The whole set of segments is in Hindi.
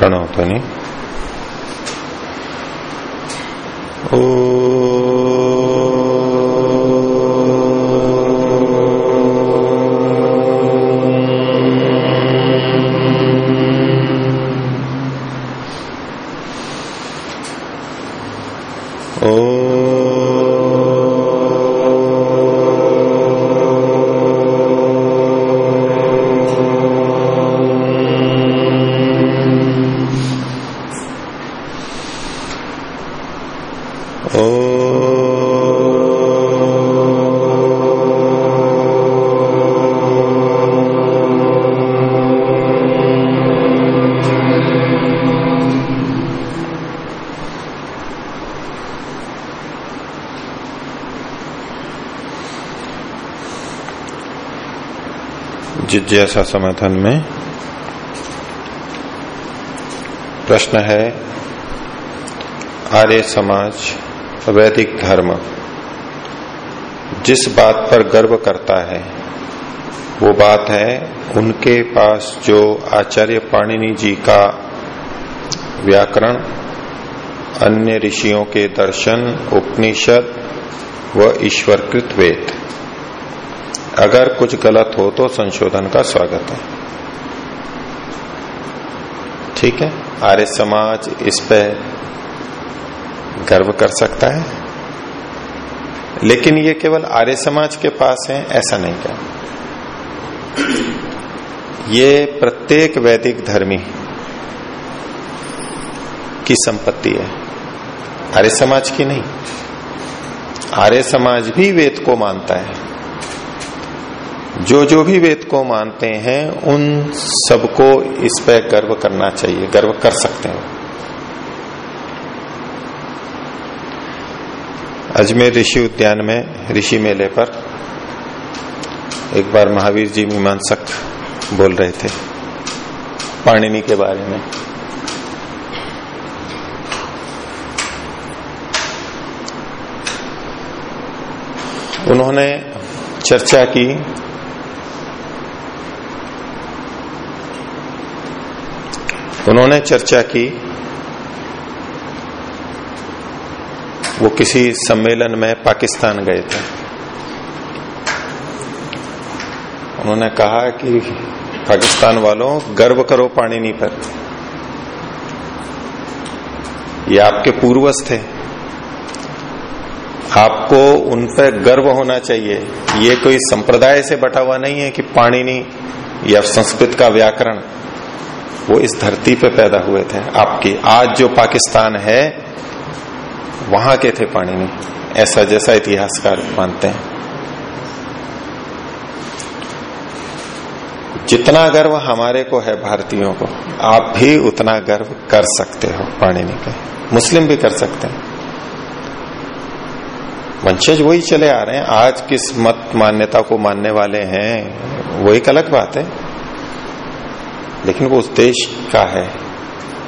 प्रणव जिज्ञासा समाधान में। प्रश्न है, आर्य समाज, वैदिक धर्म, जिस बात पर गर्व करता है, वो बात है उनके पास जो आचार्य पाणिनि जी का व्याकरण, अन्य ऋषियों के दर्शन, उपनिषद व ईश्वरकृत वेद। अगर कुछ गलत हो तो संशोधन का स्वागत है। ठीक है? आर्य समाज इस पे गर्व कर सकता है। लेकिन ये केवल आर्य समाज के पास है, ऐसा नहीं क्या? ये प्रत्येक वैदिक धर्मी की संपत्ति है। आर्य समाज की नहीं। आर्य समाज भी वेद को मानता है। जो जो भी वेद को मानते हैं, उन सबको इस पर गर्व करना चाहिए, गर्व कर सकते हैं। अजमेर ऋषि उद्यान में, ऋषि मेले पर, एक बार महावीर जी मीमांसक बोल रहे थे, पाणिनि के बारे में। उन्होंने चर्चा की उन्होंने चर्चा की। वो किसी सम्मेलन में पाकिस्तान गए थे। उन्होंने कहा कि पाकिस्तान वालों, गर्व करो पाणिनी पर। ये आपके पूर्वज थे। आपको उन पर गर्व होना चाहिए। ये कोई संप्रदाय से बटा हुआ नहीं है कि पाणिनी या संस्कृत का व्याकरण। वो इस धरती पे पैदा हुए थे। आपकी, आज जो पाकिस्तान है, वहाँ के थे पाणिनि ऐसा जैसा इतिहासकार मानते हैं। जितना गर्व हमारे को है भारतीयों को, आप भी उतना गर्व कर सकते हो पाणिनि पे मुस्लिम भी कर सकते हैं। वंशज वही चले आ रहे हैं। आज किस मत मान्यता को मानने वाले हैं। वो एक अलग बात है। लेकिन वो उस देश का है।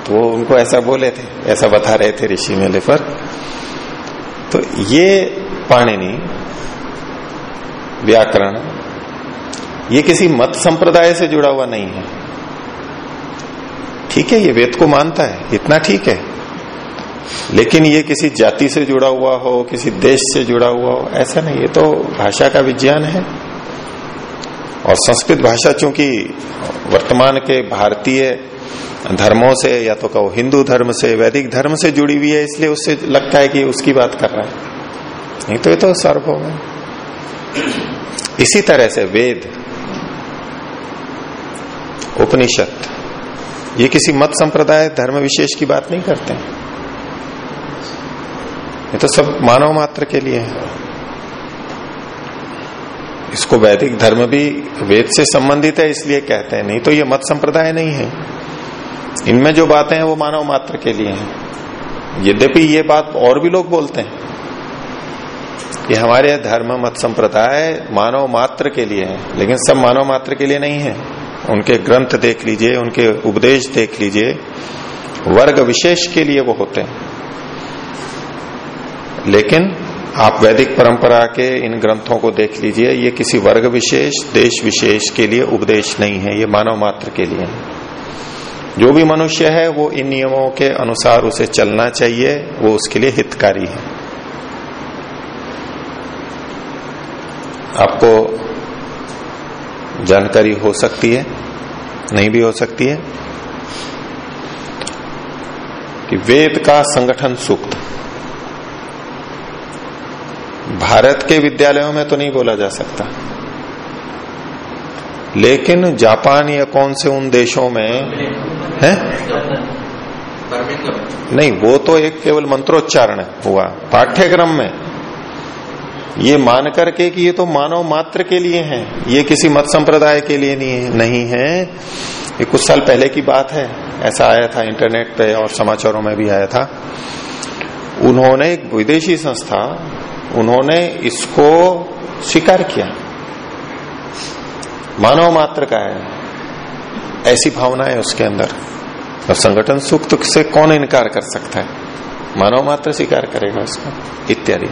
तो वो उनको ऐसा बोले थे, ऐसा बता रहे थे ऋषि मेले पर। तो ये पाणिनि, व्याकरण, ये किसी मत संप्रदाय से जुड़ा हुआ नहीं है। ठीक है, ये वेद को मानता है, इतना ठीक है। लेकिन ये किसी जाति से जुड़ा हुआ हो, किसी देश से जुड़ा हुआ हो, ऐसा नहीं, ये तो भाषा का विज्ञान है। और संस्कृत भाषा चूँकि वर्तमान के भारतीय धर्मों से, या तो कहो हिंदू धर्म से, वैदिक धर्म से जुड़ी हुई है, इसलिए उससे लगता है कि उसकी बात कर रहा है। नहीं तो ये तो सार्वभौम है इसी तरह से वेद, उपनिषद, ये किसी मत संप्रदाय, धर्म विशेष की बात नहीं करते। ये तो सब मानव मात्र के लिए है। इसको वैदिक धर्म भी वेद से संबंधित है, इसलिए कहते हैं। नहीं तो ये मत संप्रदाय नहीं है। इनमें जो बातें हैं, वो मानव मात्र के लिए हैं। यद्यपि ये बात और भी लोग बोलते हैं कि हमारे धर्म मत संप्रदाय मानव मात्र के लिए है, लेकिन सब मानव मात्र के लिए नहीं है। उनके ग्रंथ देख लीजिए, उनके उपदेश देख लीजिए, वर्ग विशेष के लिए वो होते हैं। लेकिन आप वैदिक परंपरा के इन ग्रंथों को देख लीजिए। ये किसी वर्ग विशेष, देश विशेष के लिए उपदेश नहीं है, ये मानव मात्र के लिए है। जो भी मनुष्य है, वो इन नियमों के अनुसार उसे चलना चाहिए, वो उसके लिए हितकारी है। आपको जानकारी हो सकती है, नहीं भी हो सकती है, कि वेद का संगठन सूक्त भारत के विद्यालयों में तो नहीं बोला जा सकता। लेकिन जापान या कौन से उन देशों में, है? नहीं, वो तो एक केवल मंत्रोच्चारण हुआ। पाठ्यक्रम में। ये मान करके कि ये तो मानव मात्र के लिए है, ये किसी मत संप्रदाय के लिए नहीं नहीं है। ये कुछ साल पहले की बात है, ऐसा आया था इंटरनेट पे और समाचारों में भी आया था। उन्होंने एक विदेशी संस्था उन्होंने इसको स्वीकार किया। मानव मात्र का है। ऐसी भावना है उसके अंदर। और संगठन सुख से कौन इनकार कर सकता है? मानव मात्र स्वीकार करेगा उसको, इत्यादि।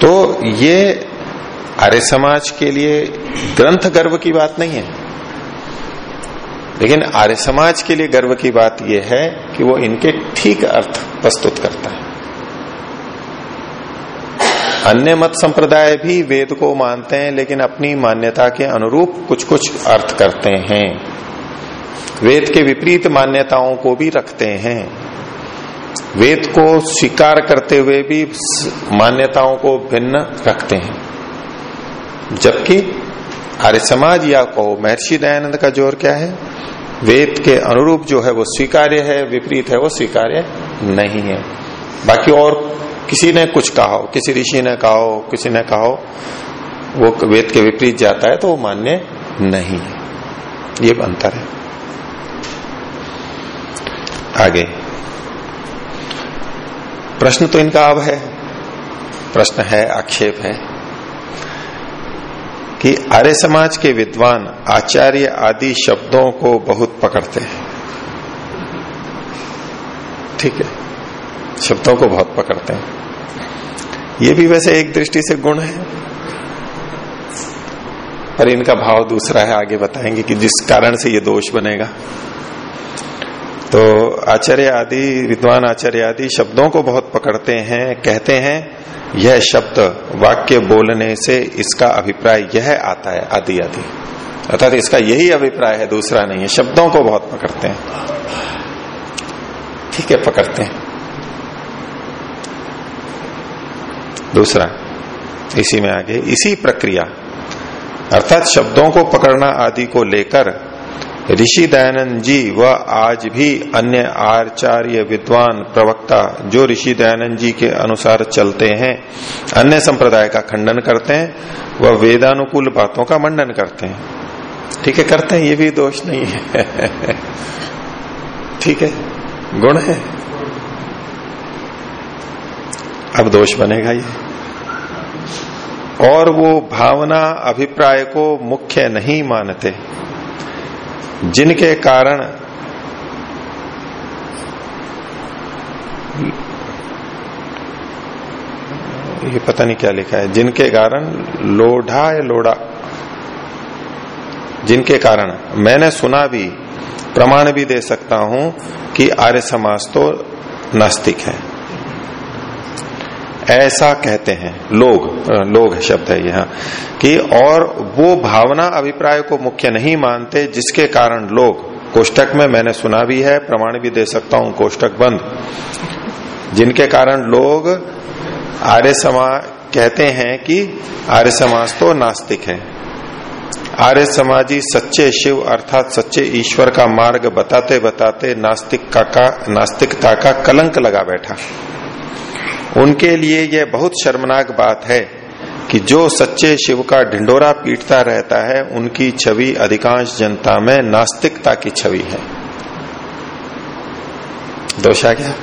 तो ये आर्य समाज के लिए ग्रंथ गर्व की बात नहीं है। लेकिन आर्य समाज के लिए गर्व की बात यह है कि वो इनके ठीक अर्थ प्रस्तुत करता है। अन्य मत संप्रदाय भी वेद को मानते हैं, लेकिन अपनी मान्यता के अनुरूप कुछ कुछ अर्थ करते हैं। वेद के विपरीत मान्यताओं को भी रखते हैं। वेद को स्वीकार करते हुए भी मान्यताओं को भिन्न रखते हैं। जबकि आर्य समाज या कहो महर्षि दयानंद का ज़ोर क्या है? वेद के अनुरूप जो है वो स्वीकार्य है, विपरीत है वो स्वीकार्य नहीं है। बाकी और किसी ने कुछ कहा हो, किसी ऋषि ने कहा हो, किसी ने कहा हो, वो वेद के विपरीत जाता है तो वो मान्य नहीं है। ये अंतर है। आगे। प्रश्न तो इनका अब है। प्रश्न है, आक्षेप है कि आर्य समाज के विद्वान आचार्य आदि शब्दों को बहुत पकड़ते हैं। ठीक है। शब्दों को बहुत पकड़ते हैं। ये भी वैसे एक दृष्टि से गुण है। पर इनका भाव दूसरा है, आगे बताएँगे कि जिस कारण से ये दोष बनेगा। तो आचार्य आदि, विद्वान आचार्य आदि शब्दों को बहुत पकड़ते हैं, कहते हैं, यह शब्द वाक्य बोलने से इसका अभिप्राय यह आता है, आदि आदि। अर्थात इसका यही अभिप्राय है, दूसरा नहीं है। शब्दों को बहुत पकड़ते हैं। ठीक है, पकड़ते हैं। दूसरा, इसी में आगे, इसी प्रक्रिया। अर्थात शब्दों को पकड़ना आदि को लेकर ऋषि दयानंद जी व आज भी अन्य आचार्य विद्वान प्रवक्ता जो ऋषि दयानंद जी के अनुसार चलते हैं, अन्य संप्रदाय का खंडन करते हैं वह वेदानुकूल बातों का मंडन करते हैं। ठीक है, करते हैं, ये भी दोष नहीं है। ठीक है, गुण है। अब दोष बनेगा ये और वो भावना अभिप्राय को मुख्य नहीं मानते। जिनके कारण ये पता नहीं क्या लिखा है। जिनके कारण लोढ़ा। या लोड़ा जिनके कारण। मैंने सुना भी, प्रमाण भी दे सकता हूँ कि आर्य समाज तो नास्तिक है। ऐसा कहते हैं। लोग लोग शब्द है यहाँ, कि और वो भावना अभिप्राय को मुख्य नहीं मानते, जिसके कारण लोग, कोष्टक में मैंने सुना भी है, प्रमाण भी दे सकता हूँ, कोष्टक बंद। जिनके कारण लोग आर्य समाज कहते हैं कि आर्य समाज तो नास्तिक है। आर्य समाजी सच्चे शिव अर्थात सच्चे ईश्वर का मार्ग बताते बताते नास्तिकता का नास्तिकता का कलंक लगा बैठा। उनके लिए यह बहुत शर्मनाक बात है कि जो सच्चे शिव का ढिंडोरा पीटता रहता है, उनकी छवि अधिकांश जनता में नास्तिकता की छवि है। दोषा क्या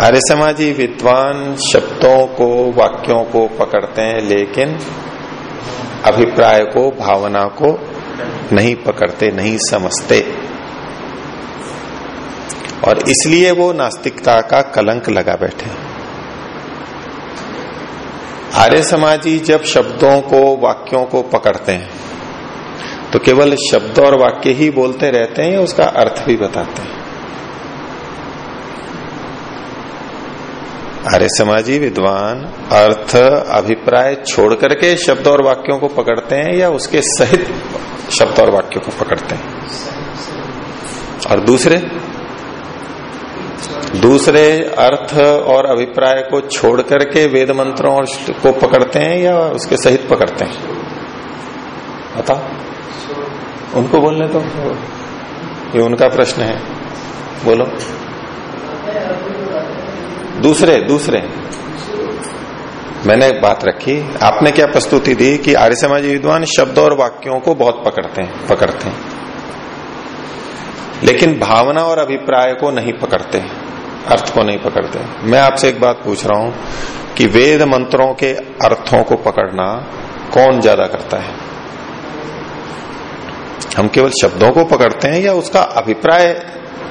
आर्य समाजी विद्वान शब्दों को, वाक्यों को पकड़ते हैं, लेकिन अभिप्राय को, भावना को नहीं पकड़ते, नहीं समझते। और इसलिए वो नास्तिकता का कलंक लगा बैठे। आर्य समाजी जब शब्दों को, वाक्यों को पकड़ते हैं तो केवल शब्द और वाक्य ही बोलते रहते हैं उसका अर्थ भी बताते हैं? आर्य समाजी विद्वान अर्थ, अभिप्राय छोड़ करके शब्द और वाक्यों को पकड़ते हैं या उसके सहित शब्द और वाक्यों को पकड़ते हैं? और दूसरे? दूसरे अर्थ और अभिप्राय को छोड़ करके वेद मंत्रों को पकड़ते हैं या उसके सहित पकड़ते हैं? बताओ उनको बोलने तो ये उनका प्रश्न है। बोलो। दूसरे दूसरे। मैंने एक बात रखी। आपने क्या प्रस्तुति दी कि आर्य समाजी विद्वान शब्द और वाक्यों को बहुत पकड़ते हैं पकड़ते हैं। लेकिन भावना और अभिप्राय को नहीं पकड़ते, अर्थ को नहीं पकड़ते। मैं आपसे एक बात पूछ रहा हूँ कि वेद मंत्रों के अर्थों को पकड़ना कौन ज़्यादा करता है? हम केवल शब्दों को पकड़ते हैं या उसका अभिप्राय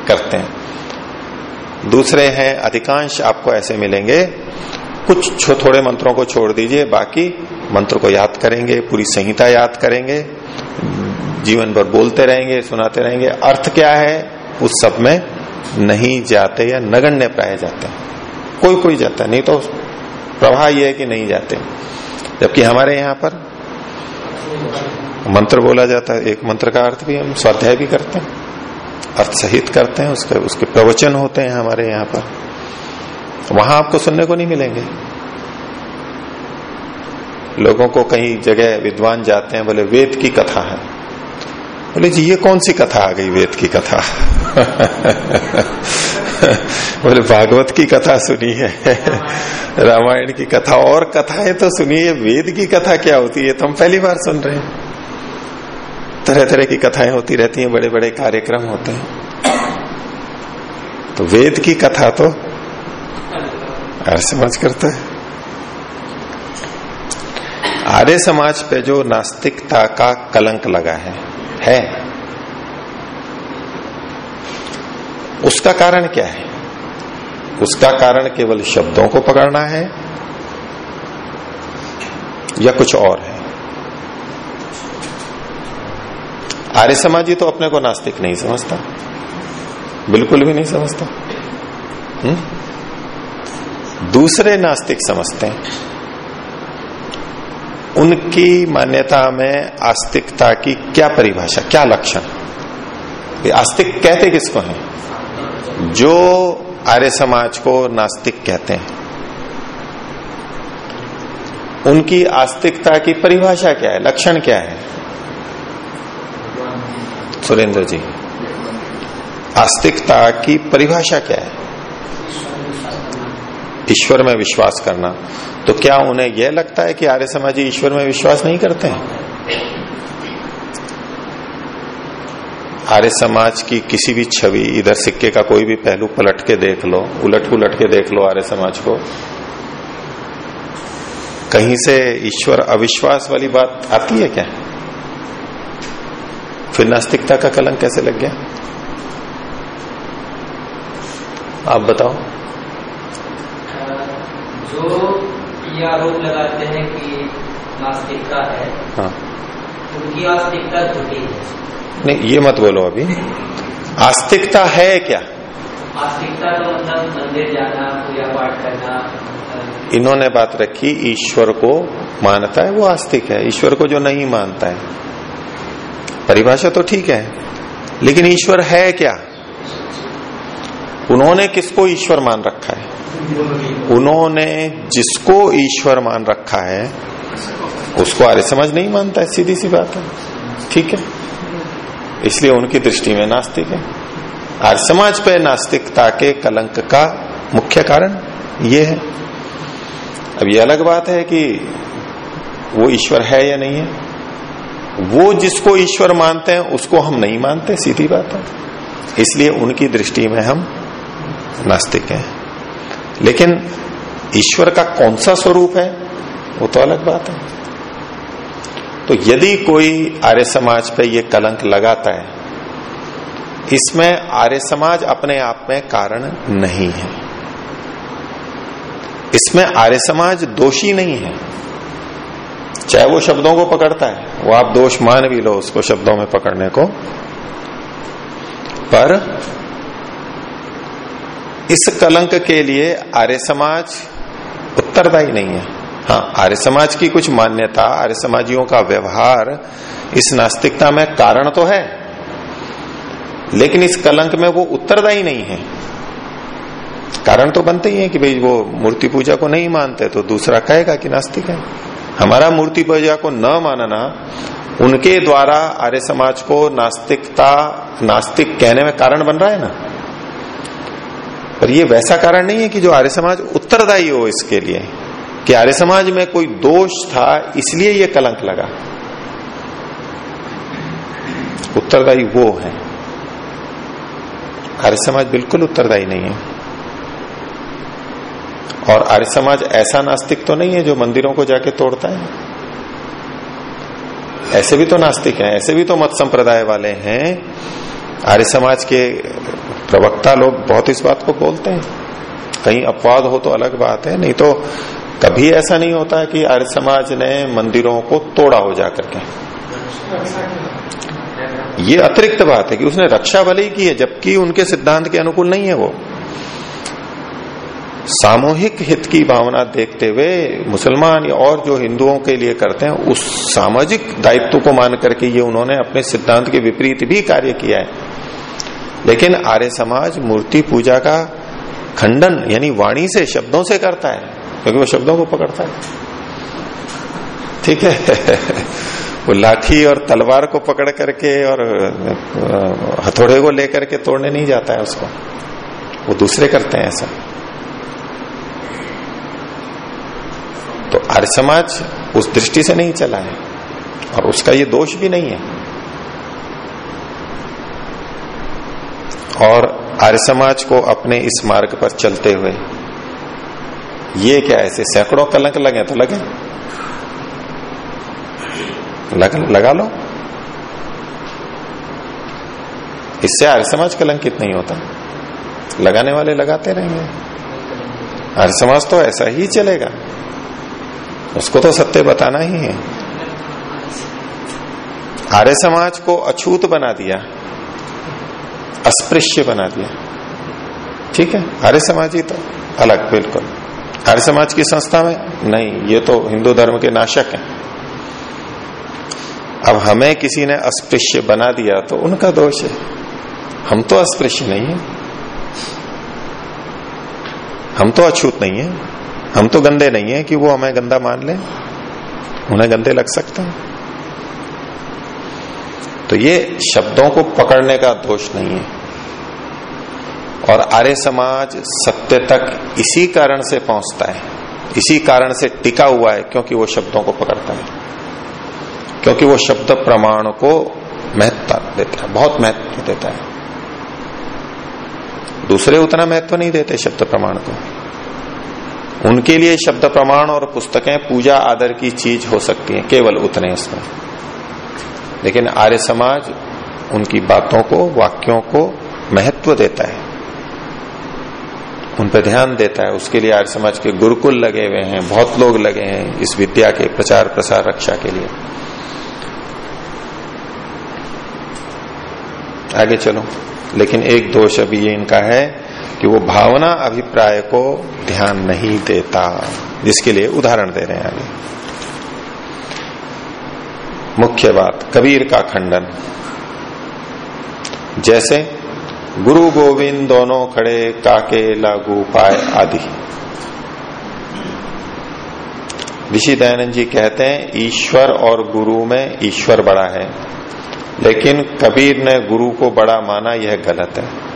करते हैं? दूसरे हैं, अधिकांश आपको ऐसे मिलेंगे, कुछ थोड़े मंत्रों को छोड़ दीजिए, बाकी मंत्र को याद करेंगे, पूरी संहिता याद करेंगे जीवन भर बोलते रहेंगे, सुनाते रहेंगे। अर्थ क्या है? उस सब में नहीं जाते या नगण्य प्राय जाते कोई कोई जाता नहीं तो प्रवाह यह है कि नहीं जाते। जबकि हमारे यहाँ पर मंत्र बोला जाता है। एक मंत्र का अर्थ भी हम स्वाध्याय भी करते हैं। अर्थ सहित करते हैं। उसके उसके प्रवचन होते हैं हमारे यहाँ पर। वहाँ आपको सुनने को नहीं मिलेंगे। लोगों को कहीं जगह विद्वान जाते हैं, बोले, वेद की कथा है। बोले, जी, ये कौन सी कथा आ गई, वेद की कथा? बोले, भागवत की कथा सुनी है, रामायण की कथा, और कथाएँ तो सुनिए वेद की कथा क्या होती है तो हम पहली बार सुन रहे हैं। तरह तरह की कथाएँ होती रहती हैं बड़े बड़े कार्यक्रम होते हैं। तो वेद की कथा तो आर्य समाज करता है। आर्य समाज पे जो नास्तिकता का कलंक लगा है है। उसका कारण क्या है? उसका कारण केवल शब्दों को पकड़ना है या कुछ और है? आर्य समाजी तो अपने को नास्तिक नहीं समझता। बिल्कुल भी नहीं समझता। हुँ? दूसरे नास्तिक समझते हैं। उनकी मान्यता में आस्तिकता की क्या परिभाषा, क्या लक्षण? आस्तिक कहते किसको हैं? जो आर्य समाज को नास्तिक कहते हैं। उनकी आस्तिकता की परिभाषा क्या है? लक्षण क्या है? सुरेंद्र जी, आस्तिकता की परिभाषा क्या है? ईश्वर में विश्वास करना। तो क्या उन्हें यह लगता है कि आर्य समाजी ईश्वर में विश्वास नहीं करते हैं? आर्य समाज की किसी भी छवि, इधर सिक्के का कोई भी पहलू पलट के देख लो, उलट उलट के देख लो आर्य समाज को। कहीं से ईश्वर अविश्वास वाली बात आती है क्या? फिर नास्तिकता का कलंक कैसे लग गया? आप बताओ। जो ये आरोप लगाते हैं कि नास्तिकता है हाँ। उनकी आस्तिकता झूठी है। नहीं ये मत बोलो अभी। आस्तिकता है क्या? आस्तिकता तो मतलब मंदिर जाना पूजा पाठ करना इन्होंने बात रखी ईश्वर को मानता है वो आस्तिक है। ईश्वर को जो नहीं मानता है। परिभाषा तो ठीक है लेकिन ईश्वर है क्या? उन्होंने किसको ईश्वर मान रखा है? उन्होंने जिसको ईश्वर मान रखा है, उसको आर्य समझ नहीं मानता है, सीधी सी बात है। ठीक है? इसलिए उनकी दृष्टि में नास्तिक है। आर्य समाज पे नास्तिकता के कलंक का मुख्य कारण ये है। अब ये अलग बात है कि वो ईश्वर है या नहीं है। वो जिसको ईश्वर मानते हैं, उसको हम नहीं मानते, सीधी बात है। इसलिए उनकी दृष्टि में हम नास्तिक हैं। लेकिन ईश्वर का कौन सा स्वरूप है? वो तो अलग बात है। तो यदि कोई आर्य समाज पे ये कलंक लगाता है, इसमें आर्य समाज अपने आप में कारण नहीं है। इसमें आर्य समाज दोषी नहीं है। चाहे वो शब्दों को पकड़ता है, वो आप दोष मान भी लो उसको शब्दों में पकड़ने को। पर इस कलंक के लिए आर्य समाज उत्तरदायी नहीं है। हाँ आर्य समाज की कुछ मान्यता, आर्य समाजियों का व्यवहार इस नास्तिकता में कारण तो है, लेकिन इस कलंक में वो उत्तरदायी नहीं है। कारण तो बनते ही है कि भाई वो मूर्ति पूजा को नहीं मानते तो दूसरा कहेगा कि नास्तिक है। हमारा मूर्ति पूजा को न मानना, उनके द्वारा आर्य समाज को नास्तिकता, नास्तिक कहने में कारण बन रहा है ना? पर ये वैसा कारण नहीं है कि जो आर्य समाज उत्तरदायी हो इसके लिए, कि आर्य समाज में कोई दोष था, इसलिए ये कलंक लगा। उत्तरदायी वो है। आर्य समाज बिल्कुल उत्तरदायी नहीं है। और आर्य समाज ऐसा नास्तिक तो नहीं है जो मंदिरों को जाके तोड़ता है। ऐसे भी तो नास्तिक हैं, ऐसे भी तो मत संप्रदाय वाले हैं आर्य समाज के प्रवक्ता लोग बहुत इस बात को बोलते हैं। कहीं अपवाद हो तो अलग बात है, नहीं तो कभी ऐसा नहीं होता कि आर्य समाज ने मंदिरों को तोड़ा हो जाकर के। ये अतिरिक्त बात है कि उसने रक्षा भले ही की है, जबकि उनके सिद्धांत के अनुकूल नहीं है वो। सामूहिक हित की भावना देखते हुए मुसलमान या और जो हिंदुओं के लिए करते हैं, उस सामाजिक दायित्व को मान करके ये उन्होंने अपने सिद्धांत के विपरीत भी कार्य किया है। लेकिन आर्य समाज मूर्ति पूजा का खंडन, यानी वाणी से, शब्दों से करता है, क्योंकि वो शब्दों को पकड़ता है। ठीक है? वो लाठी और तलवार को पकड़ करके और हथौड़े को लेकर के तोड़ने नहीं जाता है उसको। वो दूसरे करते हैं ऐसा। तो आर्य समाज उस दृष्टि से नहीं चला है। और उसका ये दोष भी नहीं है। और आर्य समाज को अपने इस मार्ग पर चलते हुए ये क्या ऐसे सैकड़ों कलंक लगे तो लगे। लग, लगा लो। इससे आर्य समाज कलंकित नहीं होता। लगाने वाले लगाते रहेंगे। आर्य समाज तो ऐसा ही चलेगा। उसको तो सत्य बताना ही है। आर्य समाज को अछूत बना दिया, अस्पृश्य बना दिया। ठीक है? आर्य समाज ही तो अलग, बिल्कुल। आर्य समाज की संस्था में नहीं, ये तो हिंदू धर्म के नाशक है। अब हमें किसी ने अस्पृश्य बना दिया तो उनका दोष है। हम तो अस्पृश्य नहीं है। हम तो अछूत नहीं है। हम तो गंदे नहीं है कि वो हमें गंदा मान ले। उन्हें गंदे लग सकते हैं। तो ये शब्दों को पकड़ने का दोष नहीं है। और आर्य समाज सत्य तक इसी कारण से पहुँचता है। इसी कारण से टिका हुआ है क्योंकि वो शब्दों को पकड़ता है। क्योंकि वो शब्द प्रमाण को महत्व देता है, बहुत महत्व देता है। दूसरे उतना महत्व नहीं देते शब्द प्रमाण को। उनके लिए शब्द प्रमाण और पुस्तकें पूजा आदर की चीज़ हो सकती हैं, केवल उतने उसमें। लेकिन आर्य समाज उनकी बातों को, वाक्यों को महत्व देता है। उन पर ध्यान देता है। उसके लिए आर्य समाज के गुरुकुल लगे हुए हैं, बहुत लोग लगे हैं इस विद्या के प्रचार प्रसार रक्षा के लिए। आगे चलो। लेकिन एक दोष अभी ये इनका है कि वो भावना अभिप्राय को ध्यान नहीं देता, जिसके लिए उदाहरण दे रहे हैं आगे। मुख्य बात, कबीर का खंडन। जैसे, गुरु गोविंद दोनों खड़े, काके लागू पाए आदि। ऋषि दयानंद जी कहते हैं, ईश्वर और गुरु में ईश्वर बड़ा है, लेकिन कबीर ने गुरु को बड़ा माना, यह गलत है।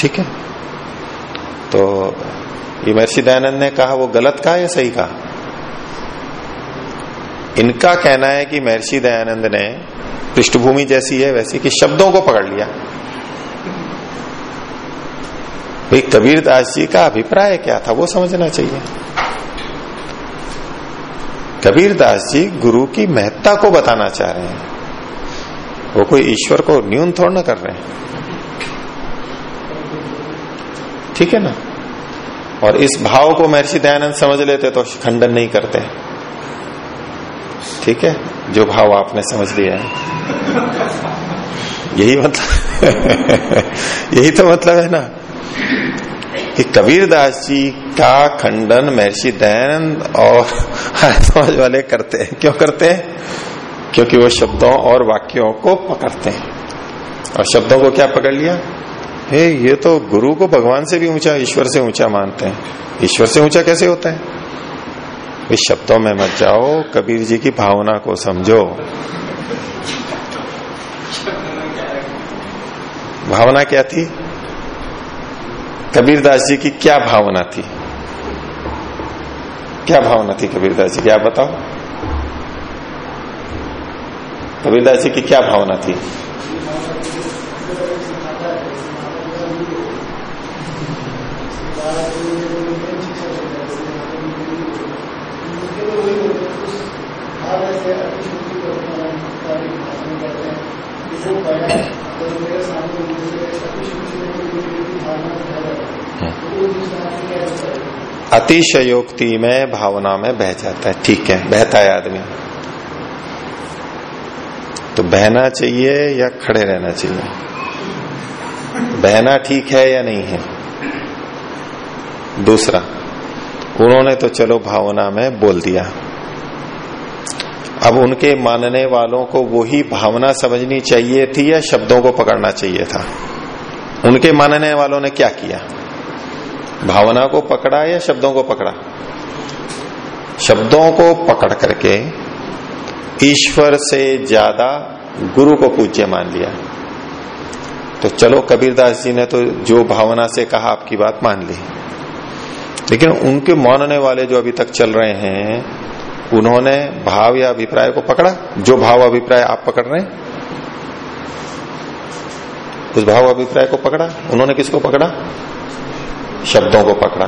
ठीक है? तो ये महर्षि दयानंद ने कहा, वो गलत कहा या सही कहा? इनका कहना है कि महर्षि दयानंद ने पृष्ठभूमि जैसी है, वैसी कि शब्दों को पकड़ लिया। भाई, कबीर दास जी का अभिप्राय क्या था? वो समझना चाहिए। कबीर दास जी गुरु की महत्ता को बताना चाह रहे हैं। वो कोई ईश्वर को न्यून थोड़ ना कर रहे हैं। ठीक है ना? और इस भाव को महर्षि दयानंद समझ लेते तो खंडन नहीं करते। ठीक है? जो भाव आपने समझ लिया है। यही मतलब यही तो मतलब है ना? कि कबीरदास जी का खंडन महर्षि दयानंद और समाज वाले करते हैं। क्यों करते हैं? क्योंकि वो शब्दों और वाक्यों को पकड़ते हैं। और शब्दों को क्या पकड़ लिया? हे, ये तो गुरु को भगवान से भी ऊँचा, ईश्वर से ऊँचा मानते हैं। ईश्वर से ऊँचा कैसे होता है? इस शब्दों में मत जाओ, कबीर जी की भावना को समझो। भावना क्या थी? कबीरदास जी की क्या भावना थी? क्या भावना थी कबीरदास जी की, आप बताओ। कबीरदास जी की क्या भावना थी? अतिशयोक्ति में भावना में बह जाता है। ठीक है, बहता है आदमी। तो बहना चाहिए या खड़े रहना चाहिए? बहना ठीक है या नहीं है? दूसरा, उन्होंने तो चलो भावना में बोल दिया। अब उनके मानने वालों को वही भावना समझनी चाहिए थी या शब्दों को पकड़ना चाहिए था? उनके मानने वालों ने क्या किया? भावना को पकड़ा या शब्दों को पकड़ा? शब्दों को पकड़ करके ईश्वर से ज़्यादा गुरु को पूज्य मान लिया। तो चलो कबीरदास जी ने तो जो भावना से कहा, आपकी बात मान ली। लेकिन उनके मानने वाले जो अभी तक चल रहे हैं, उन्होंने भाव या अभिप्राय को पकड़ा? जो भाव अभिप्राय आप पकड़ रहे हैं? उस भाव अभिप्राय को पकड़ा? उन्होंने किसको पकड़ा? शब्दों को पकड़ा।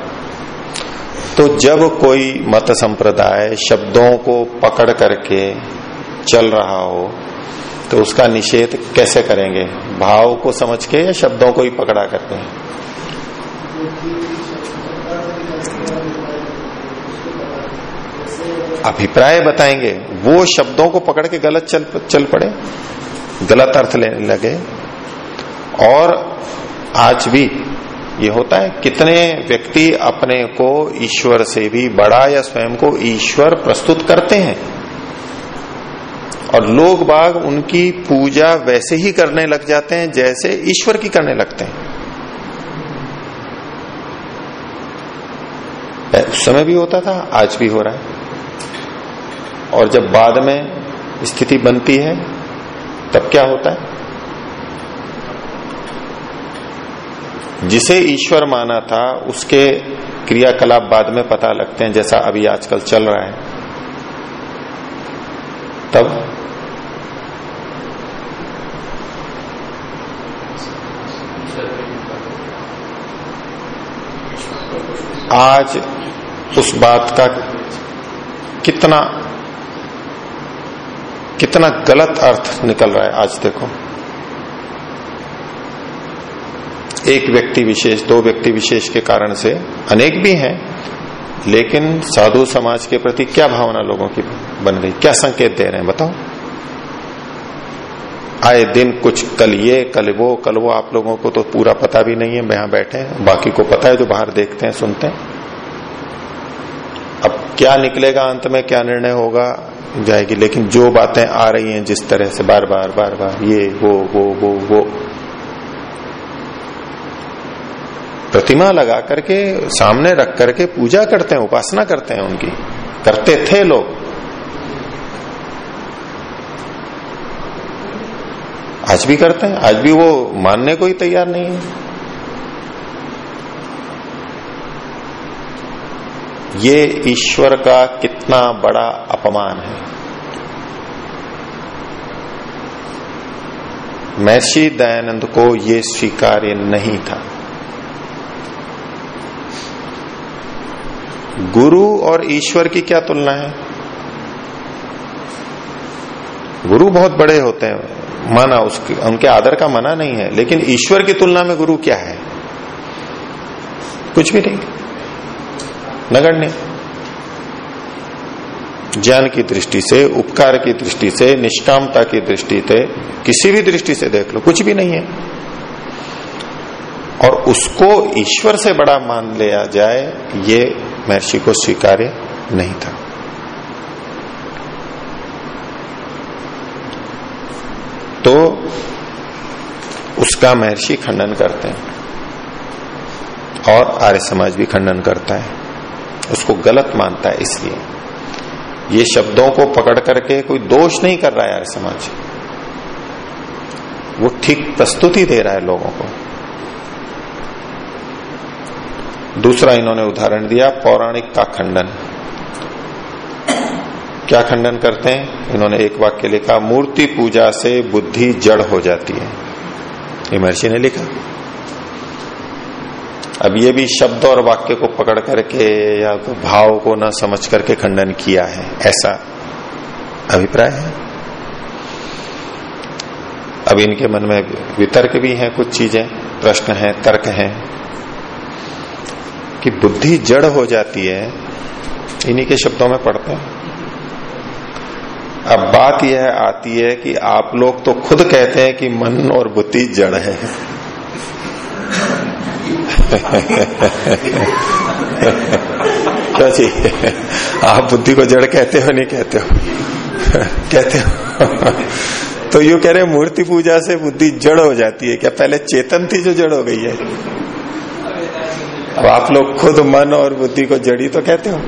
तो जब कोई मत संप्रदाय शब्दों को पकड़ करके चल रहा हो तो उसका निषेध कैसे करेंगे? भाव को समझ के या शब्दों को ही पकड़ा करते हैं? अभिप्राय बताएँगे, वो शब्दों को पकड़ के गलत चल चल पड़े, गलत अर्थ लेने लगे। और आज भी ये होता है, कितने व्यक्ति अपने को ईश्वर से भी बड़ा या स्वयं को ईश्वर प्रस्तुत करते हैं। और लोग बाग उनकी पूजा वैसे ही करने लग जाते हैं, जैसे ईश्वर की करने लगते हैं। उस समय भी होता था, आज भी हो रहा है। और जब बाद में स्थिति बनती है, तब क्या होता है? जिसे ईश्वर माना था, उसके क्रियाकलाप बाद में पता लगते हैं, जैसा अभी आजकल चल रहा है। तब आज उस बात का कितना कितना गलत अर्थ निकल रहा है आज देखो। एक व्यक्ति विशेष, दो व्यक्ति विशेष के कारण से अनेक भी हैं, लेकिन साधु समाज के प्रति क्या भावना लोगों की बन गई क्या संकेत दे रहे हैं? बताओ। आए दिन कुछ कल ये, कल वो कल वो, आप लोगों को तो पूरा पता भी नहीं है यहाँ बैठे हैं। बाकी को पता है जो बाहर देखते हैं, सुनते हैं। क्या निकलेगा अंत में, क्या निर्णय होगा, जाएगी। लेकिन जो बातें आ रही हैं जिस तरह से बार बार बार बार, ये, वो वो वो वो। प्रतिमा लगा करके, सामने रख करके पूजा करते हैं, उपासना करते हैं उनकी। करते थे लोग। आज भी करते हैं, आज भी वो मानने को ही तैयार नहीं है। ये ईश्वर का कितना बड़ा अपमान है। महर्षि दयानंद को ये स्वीकार्य नहीं था। गुरु और ईश्वर की क्या तुलना है? गुरु बहुत बड़े होते हैं, माना उसके, उनके आदर का मना नहीं है, लेकिन ईश्वर की तुलना में गुरु क्या है? कुछ भी नहीं। नगण्य। ज्ञान की दृष्टि से, उपकार की दृष्टि से, निष्कामता की दृष्टि से, किसी भी दृष्टि से देख लो, कुछ भी नहीं है। और उसको ईश्वर से बड़ा मान लिया जाए, ये महर्षि को स्वीकार्य नहीं था। तो उसका महर्षि खंडन करते हैं। और आर्य समाज भी खंडन करता है। उसको गलत मानता है इसलिए। ये शब्दों को पकड़ करके कोई दोष नहीं कर रहा है आर्य समाज। वो ठीक प्रस्तुति दे रहा है लोगों को। दूसरा इन्होंने उदाहरण दिया, पौराणिक का खंडन। क्या खंडन करते हैं? इन्होंने एक वाक्य लिखा, मूर्ति पूजा से बुद्धि जड़ हो जाती है। महर्षि ने लिखा। अब ये भी शब्द और वाक्य को पकड़ करके या तो भाव को ना समझ करके खंडन किया है, ऐसा अभिप्राय है? अब इनके मन में वितर्क भी हैं, कुछ चीज़ें, प्रश्न हैं, तर्क हैं, कि बुद्धि जड़ हो जाती है, इन्हीं के शब्दों में पढ़ते हैं। अब बात यह आती है कि आप लोग तो खुद कहते हैं कि मन और बुद्धि जड़ है। क्या जी। आप बुद्धि को जड़ कहते हो, नहीं कहते हो? कहते हो? तो यू कह रहे मूर्ति पूजा से बुद्धि जड़ हो जाती है। क्या पहले चेतन थी जो जड़ हो गई है? अब आप लोग खुद मन और बुद्धि को जड़ी तो कहते हो?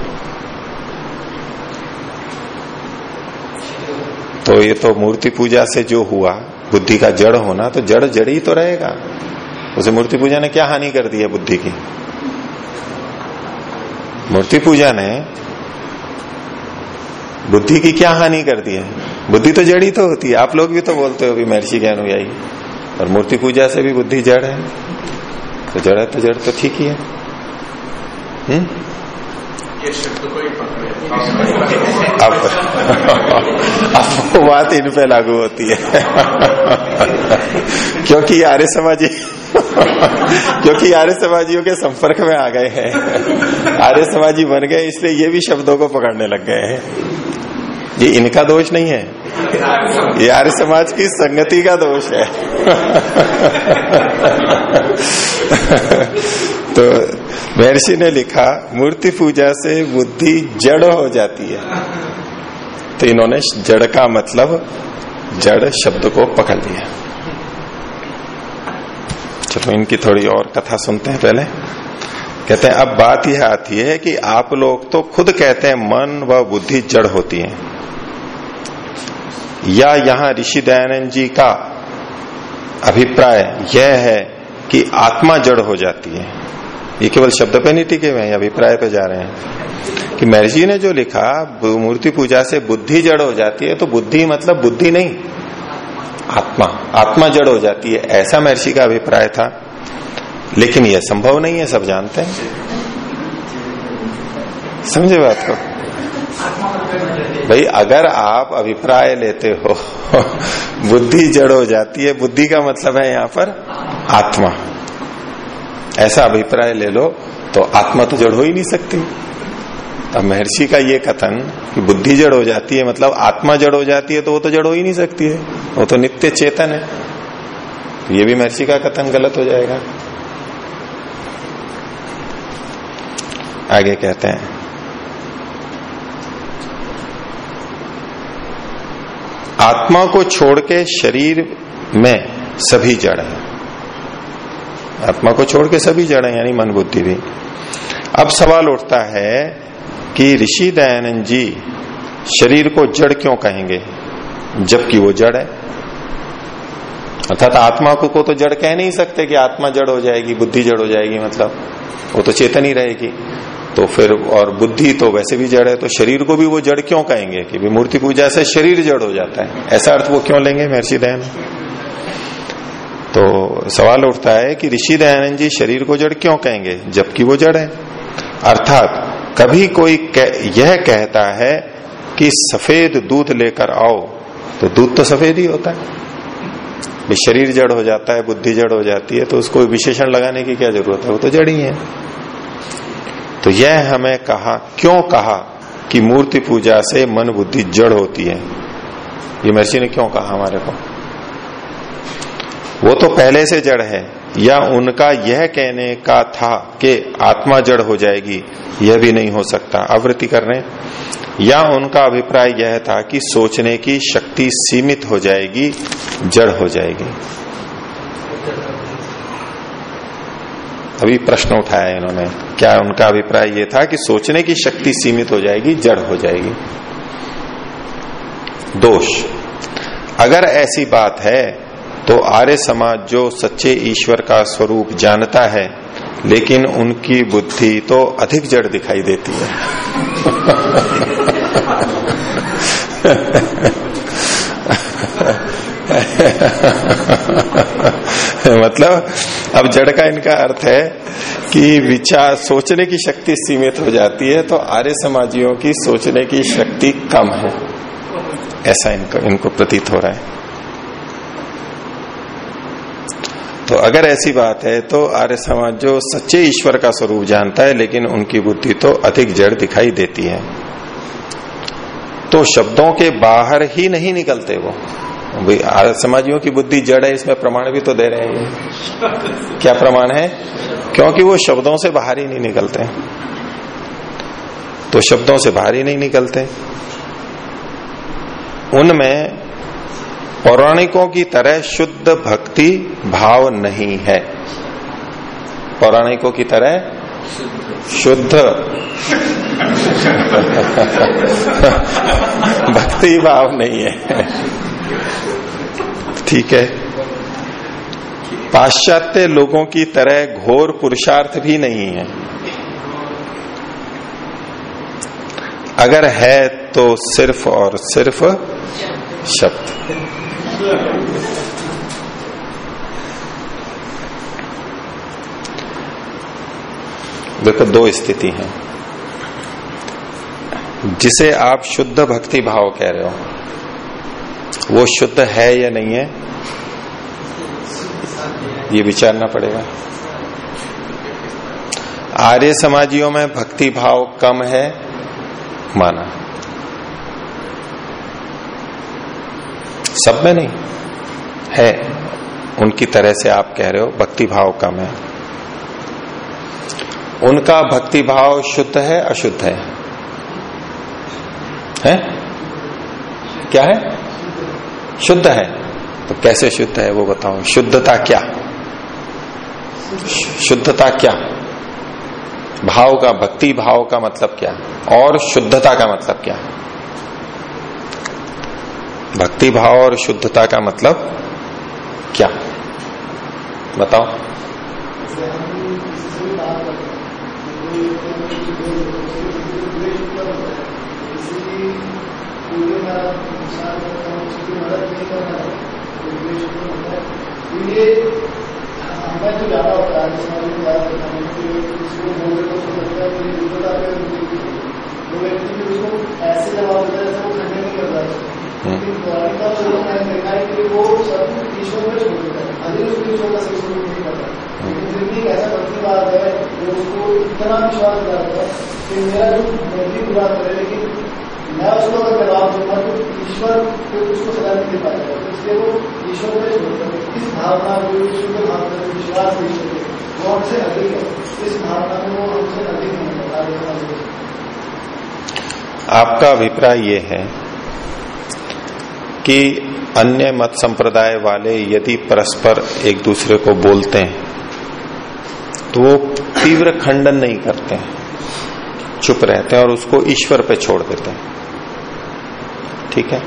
तो ये तो मूर्ति पूजा से जो हुआ, बुद्धि का जड़ होना तो जड़ जड़ ही तो रहेगा। उसे मूर्ति पूजा ने क्या हानि कर दी है बुद्धि की? मूर्ति पूजा ने बुद्धि की क्या हानि कर दी है? बुद्धि तो जड़ी तो होती है। आप लोग भी तो बोलते हो महर्षि के अनुयायी और मूर्ति पूजा से भी बुद्धि जड़ है। तो जड़ है तो जड़ तो ठीक ही है। हम्म? अब अब वो बात इन पे लागू होती है। क्योंकि आर्य समाजी क्योंकि आर्य समाजियों के संपर्क में आ गए हैं। आर्य समाजी बन गए, इसलिए ये भी शब्दों को पकड़ने लग गए हैं। ये इनका दोष नहीं है। ये आर्य समाज की संगति का दोष है। तो महर्षि ने लिखा, मूर्ति पूजा से बुद्धि जड़ हो जाती है। तो इन्होंने जड़ का मतलब जड़ शब्द को पकड़ लिया। चलो, इनकी थोड़ी और कथा सुनते हैं पहले। कहते हैं, अब बात यह आती है कि आप लोग तो खुद कहते हैं, मन व बुद्धि जड़ होती है। या यहाँ ऋषि दयानंद जी का अभिप्राय यह है कि आत्मा जड़ हो जाती है। ये केवल शब्द पे नहीं टिके हुए हैं, अभिप्राय पे जा रहे हैं। कि महर्षि ने जो लिखा मूर्ति पूजा से बुद्धि जड़ हो जाती है तो बुद्धि मतलब बुद्धि नहीं, आत्मा। आत्मा जड़ हो जाती है। ऐसा महर्षि का अभिप्राय था। लेकिन यह संभव नहीं है, सब जानते हैं। समझे बात को? भाई, अगर आप अभिप्राय लेते हो, बुद्धि जड़ हो जाती है। बुद्धि का मतलब है यहाँ पर आत्मा। ऐसा अभिप्राय ले लो तो आत्मा तो जड़ हो ही नहीं सकती। अब महर्षि का ये कथन कि बुद्धि जड़ हो जाती है मतलब आत्मा जड़ हो जाती है तो वो तो जड़ हो ही नहीं सकती है। वो तो नित्य चेतन है। तो ये भी महर्षि का कथन गलत हो जाएगा। आगे कहते हैं। आत्मा को छोड़ के शरीर में सभी जड़ है। आत्मा को छोड़ के सभी जड़ है यानी मन बुद्धि भी। अब सवाल उठता है कि ऋषि दयानंद जी शरीर को जड़ क्यों कहेंगे? जबकि वो जड़ है। अर्थात आत्मा को, को तो जड़ कह नहीं सकते कि आत्मा जड़ हो जाएगी बुद्धि जड़ हो जाएगी मतलब वो तो चेतन ही रहेगी। तो फिर और बुद्धि तो वैसे भी जड़ है तो शरीर को भी वो जड़ क्यों कहेंगे कि मूर्ति पूजा से शरीर जड़ हो जाता है? ऐसा अर्थ वो क्यों लेंगे महर्षि दयानंद? तो सवाल उठता है कि ऋषि दयानंद जी शरीर को जड़ क्यों कहेंगे? जबकि वो जड़ है। अर्थात कभी कोई कह, यह कहता है कि सफ़ेद दूध लेकर आओ तो दूध तो सफ़ेद ही होता है। शरीर जड़ हो जाता है बुद्धि जड़ हो जाती है तो उसको विशेषण लगाने की क्या ज़रूरत है? वो तो जड़ ही है। तो यह हमें कहा क्यों कहा कि मूर्ति पूजा से मन बुद्धि जड़ होती है? ये महर्षि ने क्यों कहा हमारे को? वो तो पहले से जड़ है, या उनका यह कहने का था कि आत्मा जड़ हो जाएगी, यह भी नहीं हो सकता। आवृत्ति कर रहे या उनका अभिप्राय यह था कि सोचने की शक्ति सीमित हो जाएगी, जड़ हो जाएगी। अभी प्रश्न उठाया इन्होंने, क्या उनका अभिप्राय यह था कि सोचने की शक्ति सीमित हो जाएगी, जड़ हो जाएगी? दोष। अगर ऐसी बात है तो आर्य समाज जो सच्चे ईश्वर का स्वरूप जानता है, लेकिन उनकी बुद्धि तो अधिक जड़ दिखाई देती है। मतलब अब जड़ का इनका अर्थ है कि विचार, सोचने की शक्ति सीमित हो जाती है तो आर्य समाजियों की सोचने की शक्ति कम है। ऐसा इनको इनको प्रतीत हो रहा है। तो अगर ऐसी बात है तो आर्य समाज जो सच्चे ईश्वर का स्वरूप जानता है, लेकिन उनकी बुद्धि तो अधिक जड़ दिखाई देती है। तो शब्दों के बाहर ही नहीं निकलते वो। भाई, आर्य समाजियों की बुद्धि जड़ है, इसमें प्रमाण भी तो दे रहे हैं। क्या प्रमाण है? क्योंकि वो शब्दों से बाहर ही नहीं निकलते। तो शब्दों से बाहर ही नहीं निकलते। उनमें पौराणिकों की तरह शुद्ध भक्ति भाव नहीं है। पौराणिकों की तरह शुद्ध। भक्ति भाव नहीं है। ठीक है। पाश्चात्य लोगों की तरह घोर पुरुषार्थ भी नहीं है। अगर है तो सिर्फ़ और सिर्फ़ शब्द। देखो, दो स्थिति है। जिसे आप शुद्ध भक्ति भाव कह रहे हो, वो शुद्ध है या नहीं है, ये विचारना पड़ेगा। आर्य समाजियों में भक्ति भाव कम है, माना। सब में नहीं। है, उनकी तरह से आप कह रहे हो भक्ति भाव कम है। उनका भक्ति भाव शुद्ध है, अशुद्ध है? है? क्या है? शुद्ध है। तो कैसे शुद्ध है वो बताओ। शुद्धता क्या? शुद्धता क्या? भाव का भक्ति भाव का मतलब क्या? और शुद्धता का मतलब क्या? भक्ति भाव और शुद्धता का मतलब क्या? बताओ। तो ऐसे जवाब देता है वो खंडन नहीं करता है। आपका अभिप्राय ये है कि अन्य मत संप्रदाय वाले यदि परस्पर एक दूसरे को बोलते हैं तो वो तीव्र खंडन नहीं करते हैं। चुप रहते हैं और उसको ईश्वर पे छोड़ देते हैं। ठीक है?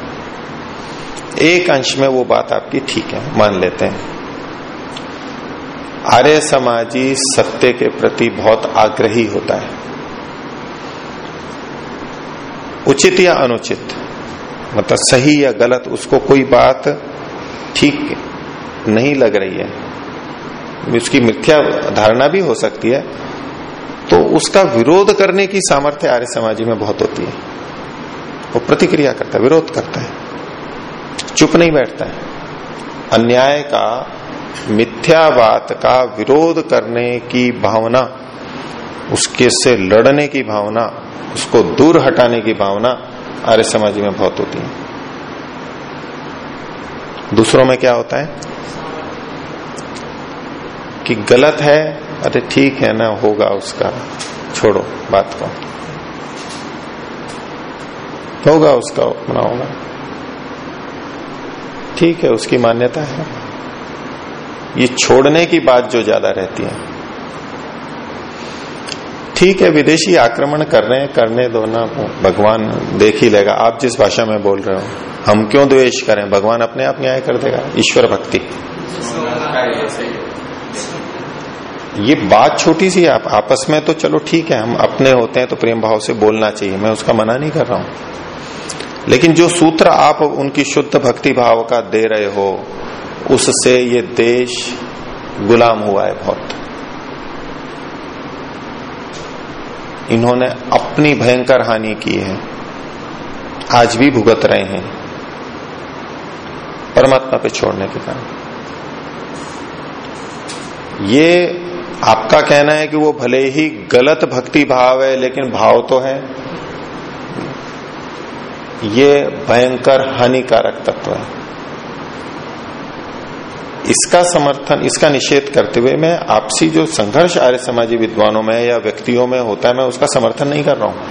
एक अंश में वो बात आपकी ठीक है, मान लेते हैं। आर्य समाजी सत्य के प्रति बहुत आग्रही होता है। उचित या अनुचित? मतलब सही या गलत, उसको कोई बात ठीक नहीं लग रही है। उसकी मिथ्या धारणा भी हो सकती है। तो उसका विरोध करने की सामर्थ्य आर्य समाजी में बहुत होती है। वो प्रतिक्रिया करता है, विरोध करता है। चुप नहीं बैठता है। अन्याय का मिथ्यावाद का विरोध करने की भावना, उसके से लड़ने की भावना, उसको दूर हटाने की भावना आर्य समाज में बहुत होती है। दूसरों में क्या होता है? कि गलत है, अरे ठीक है, ना होगा उसका। छोड़ो बात को। होगा उसका अपना होगा। ठीक है, उसकी मान्यता है। ये छोड़ने की बात जो ज़्यादा रहती है। ठीक है, विदेशी आक्रमण कर रहे हैं, करने दो ना, भगवान देख ही लेगा। आप जिस भाषा में बोल रहे हो, हम क्यों द्वेष करें? भगवान अपने आप न्याय कर देगा, ईश्वर भक्ति। ये बात छोटी सी आप आपस में तो चलो ठीक है, हम अपने होते हैं तो प्रेम भाव से बोलना चाहिए, मैं उसका मना नहीं कर रहा हूँ। लेकिन जो सूत्र आप उनकी शुद्ध भक्ति भाव का दे रहे हो, उससे ये देश गुलाम हुआ है बहुत। इन्होंने अपनी भयंकर हानि की है। आज भी भुगत रहे हैं। परमात्मा पे छोड़ने के कारण। ये आपका कहना है कि वो भले ही गलत भक्ति भाव है, लेकिन भाव तो है। ये भयंकर हानिकारक तत्व है। इसका समर्थन, इसका निषेध करते हुए मैं आपसी जो संघर्ष आर्य समाजी विद्वानों में या व्यक्तियों में होता है, मैं उसका समर्थन नहीं कर रहा हूँ।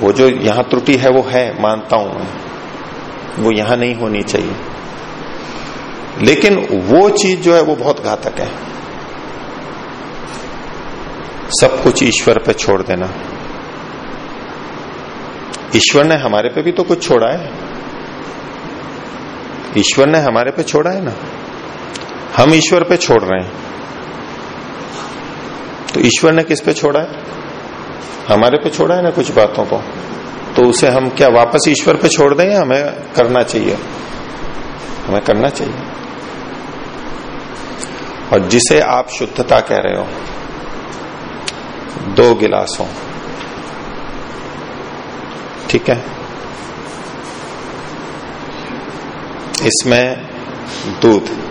वो जो यहाँ त्रुटि है, वो है, मानता हूँ मैं। वो यहाँ नहीं होनी चाहिए। लेकिन वो चीज़ जो है, वो बहुत घातक है। सब कुछ ईश्वर पे छोड़ देना। ईश्वर ने हमारे पे भी तो कुछ छोड़ा है। ईश्वर ने हमारे पे छोड़ा है ना? हम ईश्वर पे छोड़ रहे हैं। तो ईश्वर ने किस पे छोड़ा है? हमारे पे छोड़ा है ना कुछ बातों को? तो उसे हम क्या वापस ईश्वर पे छोड़ दें या हमें करना चाहिए? हमें करना चाहिए। और जिसे आप शुद्धता कह रहे हो, दो गिलासों। ठीक है? इसमें दूध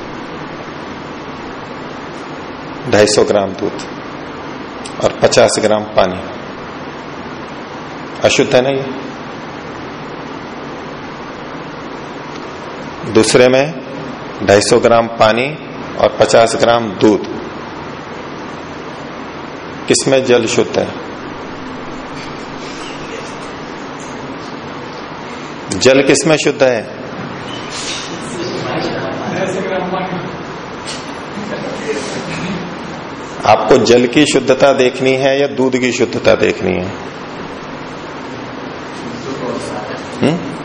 250 ग्राम दूध और 50 ग्राम पानी। अशुद्ध है ना ये? दूसरे में 250 ग्राम पानी और 50 ग्राम दूध। किसमें जल शुद्ध है? जल किसमें शुद्ध है? आपको जल की शुद्धता देखनी है या दूध की शुद्धता देखनी है? हुँ?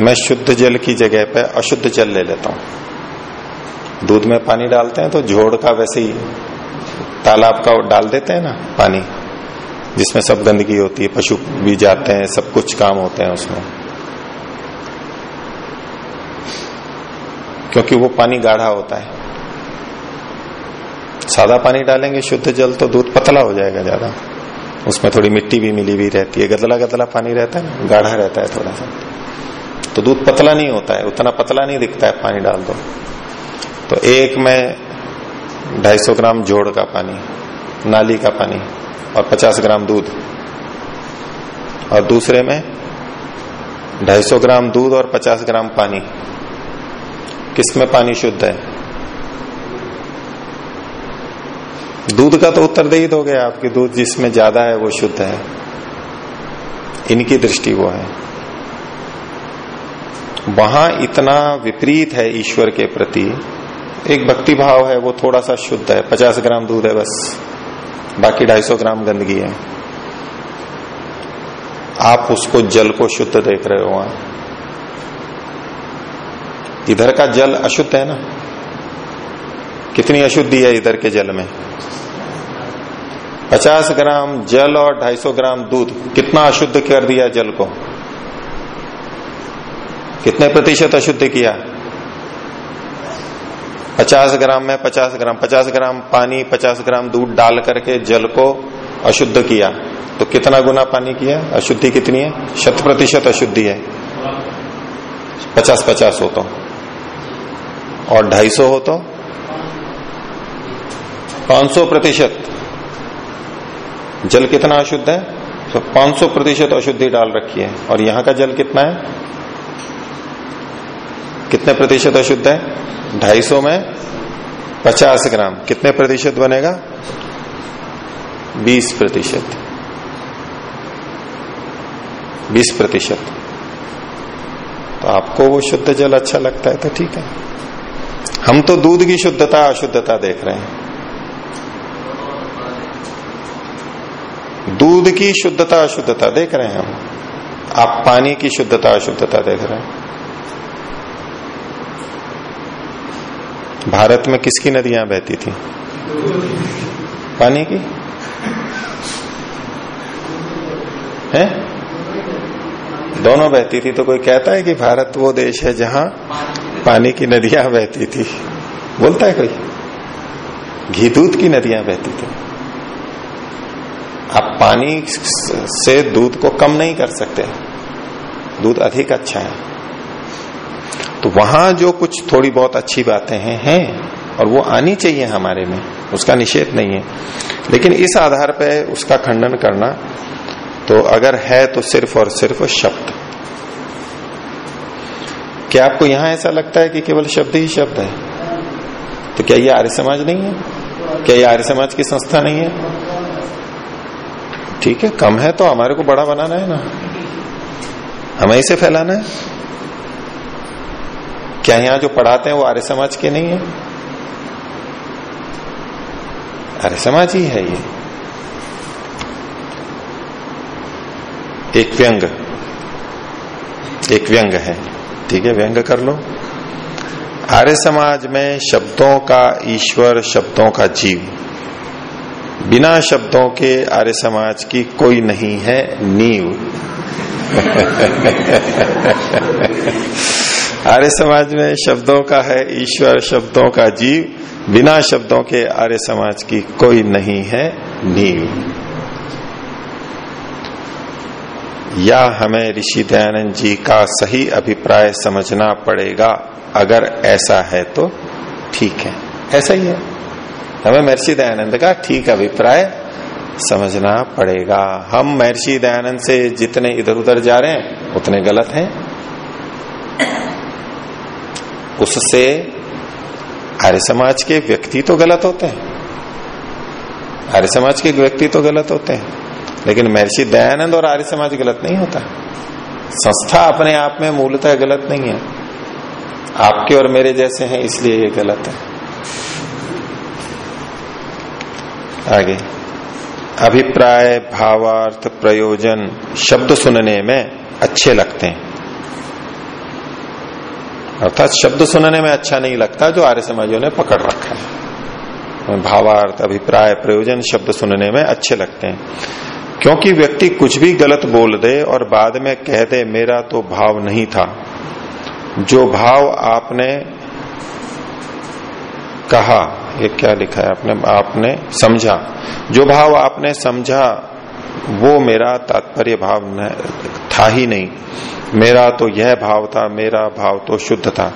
मैं शुद्ध जल की जगह पे अशुद्ध जल ले लेता हूँ। दूध में पानी डालते हैं तो झोड़ का वैसे ही तालाब का डाल देते हैं ना पानी, जिसमें सब गंदगी होती है, पशु भी जाते हैं, सब कुछ काम होते हैं उसमें। क्योंकि वो पानी गाढ़ा होता है। सादा पानी डालेंगे, शुद्ध जल तो दूध पतला हो जाएगा ज़्यादा। उसमें थोड़ी मिट्टी भी मिली हुई रहती है। गदला गदला पानी रहता है गाढ़ा रहता है थोड़ा सा। तो दूध पतला नहीं होता है, उतना पतला नहीं दिखता है, पानी डाल दो। तो एक में 250 ग्राम जोड़ का पानी, नाली का पानी और 50 ग्राम दूध। और दूसरे में 250 ग्राम दूध और 50 ग्राम पानी। किसमें पानी शुद्ध है? दूध का तो उत्तर दे ही दोगे आपकी दूध जिसमें ज़्यादा है वो शुद्ध है। इनकी दृष्टि वो है। वहाँ इतना विपरीत है ईश्वर के प्रति, एक भक्ति भाव है, वो थोड़ा सा शुद्ध है। पचास ग्राम दूध है बस, बाकी ढाई सौ ग्राम गंदगी है। आप उसको जल को शुद्ध देख रहे हो वहाँ। इधर का जल अशुद्ध है ना? कितनी अशुद्धि है इधर के जल में? 50 ग्राम जल और 250 ग्राम दूध, कितना अशुद्ध कर दिया जल को? कितने प्रतिशत अशुद्ध किया? 50 ग्राम में 50 ग्राम 50 ग्राम पानी 50 ग्राम दूध डाल करके जल को अशुद्ध किया। तो कितना गुना पानी किया? अशुद्धि कितनी है? शत प्रतिशत अशुद्धि है। पचास पचास हो तो। और ढाई सौ हो तो? 500 प्रतिशत। जल कितना अशुद्ध है? तो 500 प्रतिशत अशुद्धि डाल रखी है। और यहाँ का जल कितना है? कितने प्रतिशत अशुद्ध है? 250 में 50 ग्राम। कितने प्रतिशत बनेगा? 20 प्रतिशत। 20 प्रतिशत। तो आपको वो शुद्ध जल अच्छा लगता है तो ठीक है। हम तो दूध की शुद्धता, अशुद्धता देख रहे हैं। दूध की शुद्धता, अशुद्धता देख रहे हैं हम। आप पानी की शुद्धता, अशुद्धता देख रहे हैं। भारत में किसकी नदियाँ बहती थी? पानी की। है? दोनों बहती थी तो कोई कहता है कि भारत वो देश है जहाँ पानी की नदियाँ बहती थी। बोलता है कोई? घी दूध की नदियाँ बहती थी। आप पानी से दूध को कम नहीं कर सकते। दूध अधिक अच्छा है। तो वहाँ जो कुछ थोड़ी बहुत अच्छी बातें हैं हैं, और वो आनी चाहिए हमारे में, उसका निषेध नहीं है। लेकिन इस आधार पर उसका खंडन करना तो अगर है तो सिर्फ़ और सिर्फ़ शब्द। क्या आपको यहाँ ऐसा लगता है कि केवल शब्द ही शब्द है? तो क्या ये आर्य समाज नहीं है? क्या ये आर्य समाज की संस्था नहीं है? ठीक है, कम है तो हमारे को बड़ा बनाना है ना। हमें इसे फैलाना है। क्या यहाँ जो पढ़ाते हैं वो आर्य समाज के नहीं है? आर्य समाज ही है ये। एक व्यंग। एक व्यंग है। ठीक है, व्यंग कर लो। आर्य समाज में शब्दों का ईश्वर, शब्दों का जीव। बिना शब्दों के आर्य समाज की कोई नहीं है नींव। आर्य समाज में शब्दों का है ईश्वर, शब्दों का जीव। बिना शब्दों के आर्य समाज की कोई नहीं है नींव। या हमें ऋषि दयानंद जी का सही अभिप्राय समझना पड़ेगा, अगर ऐसा है तो ठीक है। ऐसा ही है। हमें महर्षि दयानंद का ठीक अभिप्राय समझना पड़ेगा। हम महर्षि दयानंद से जितने इधर उधर जा रहे हैं, उतने गलत हैं। उससे आर्य समाज के व्यक्ति तो गलत होते हैं। आर्य समाज के व्यक्ति तो गलत होते हैं। लेकिन महर्षि दयानंद और आर्य समाज गलत नहीं होता। संस्था अपने आप में मूलतः गलत नहीं है। आपके और मेरे जैसे हैं, इसलिए ये गलत है। आगे। अभिप्राय, भावार्थ, प्रयोजन, शब्द सुनने में अच्छे लगते हैं। अर्थात शब्द सुनने में अच्छा नहीं लगता जो आर्य समाजों ने पकड़ रखा है। भावार्थ, अभिप्राय, प्रयोजन, शब्द सुनने में अच्छे लगते हैं। क्योंकि व्यक्ति कुछ भी गलत बोल दे और बाद में कह दे, मेरा तो भाव नहीं था। जो भाव आपने कहा, ये क्या लिखा है आपने? आपने समझा। जो भाव आपने समझा, वो मेरा तात्पर्य भाव था ही नहीं। मेरा तो यह भाव था, मेरा भाव तो शुद्ध था।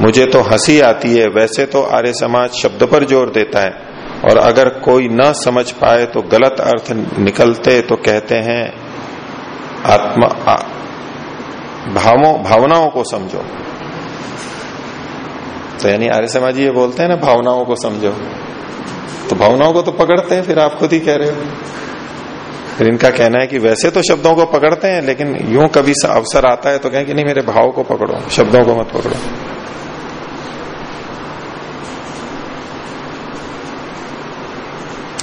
मुझे तो हँसी आती है, वैसे तो आर्य समाज शब्द पर ज़ोर देता है। और अगर कोई न समझ पाए तो गलत अर्थ निकलते तो कहते हैं, आत्मा भावों, भावनाओं को समझो। तो यानी आर्य समाजी ये बोलते हैं ना, भावनाओं को समझो। तो भावनाओं को तो पकड़ते हैं, फिर आप खुद ही कह रहे हो। फिर इनका कहना है कि वैसे तो शब्दों को पकड़ते हैं, लेकिन यूँ कभी अवसर आता है तो कहें कि नहीं, मेरे भाव को पकड़ो, शब्दों को मत पकड़ो।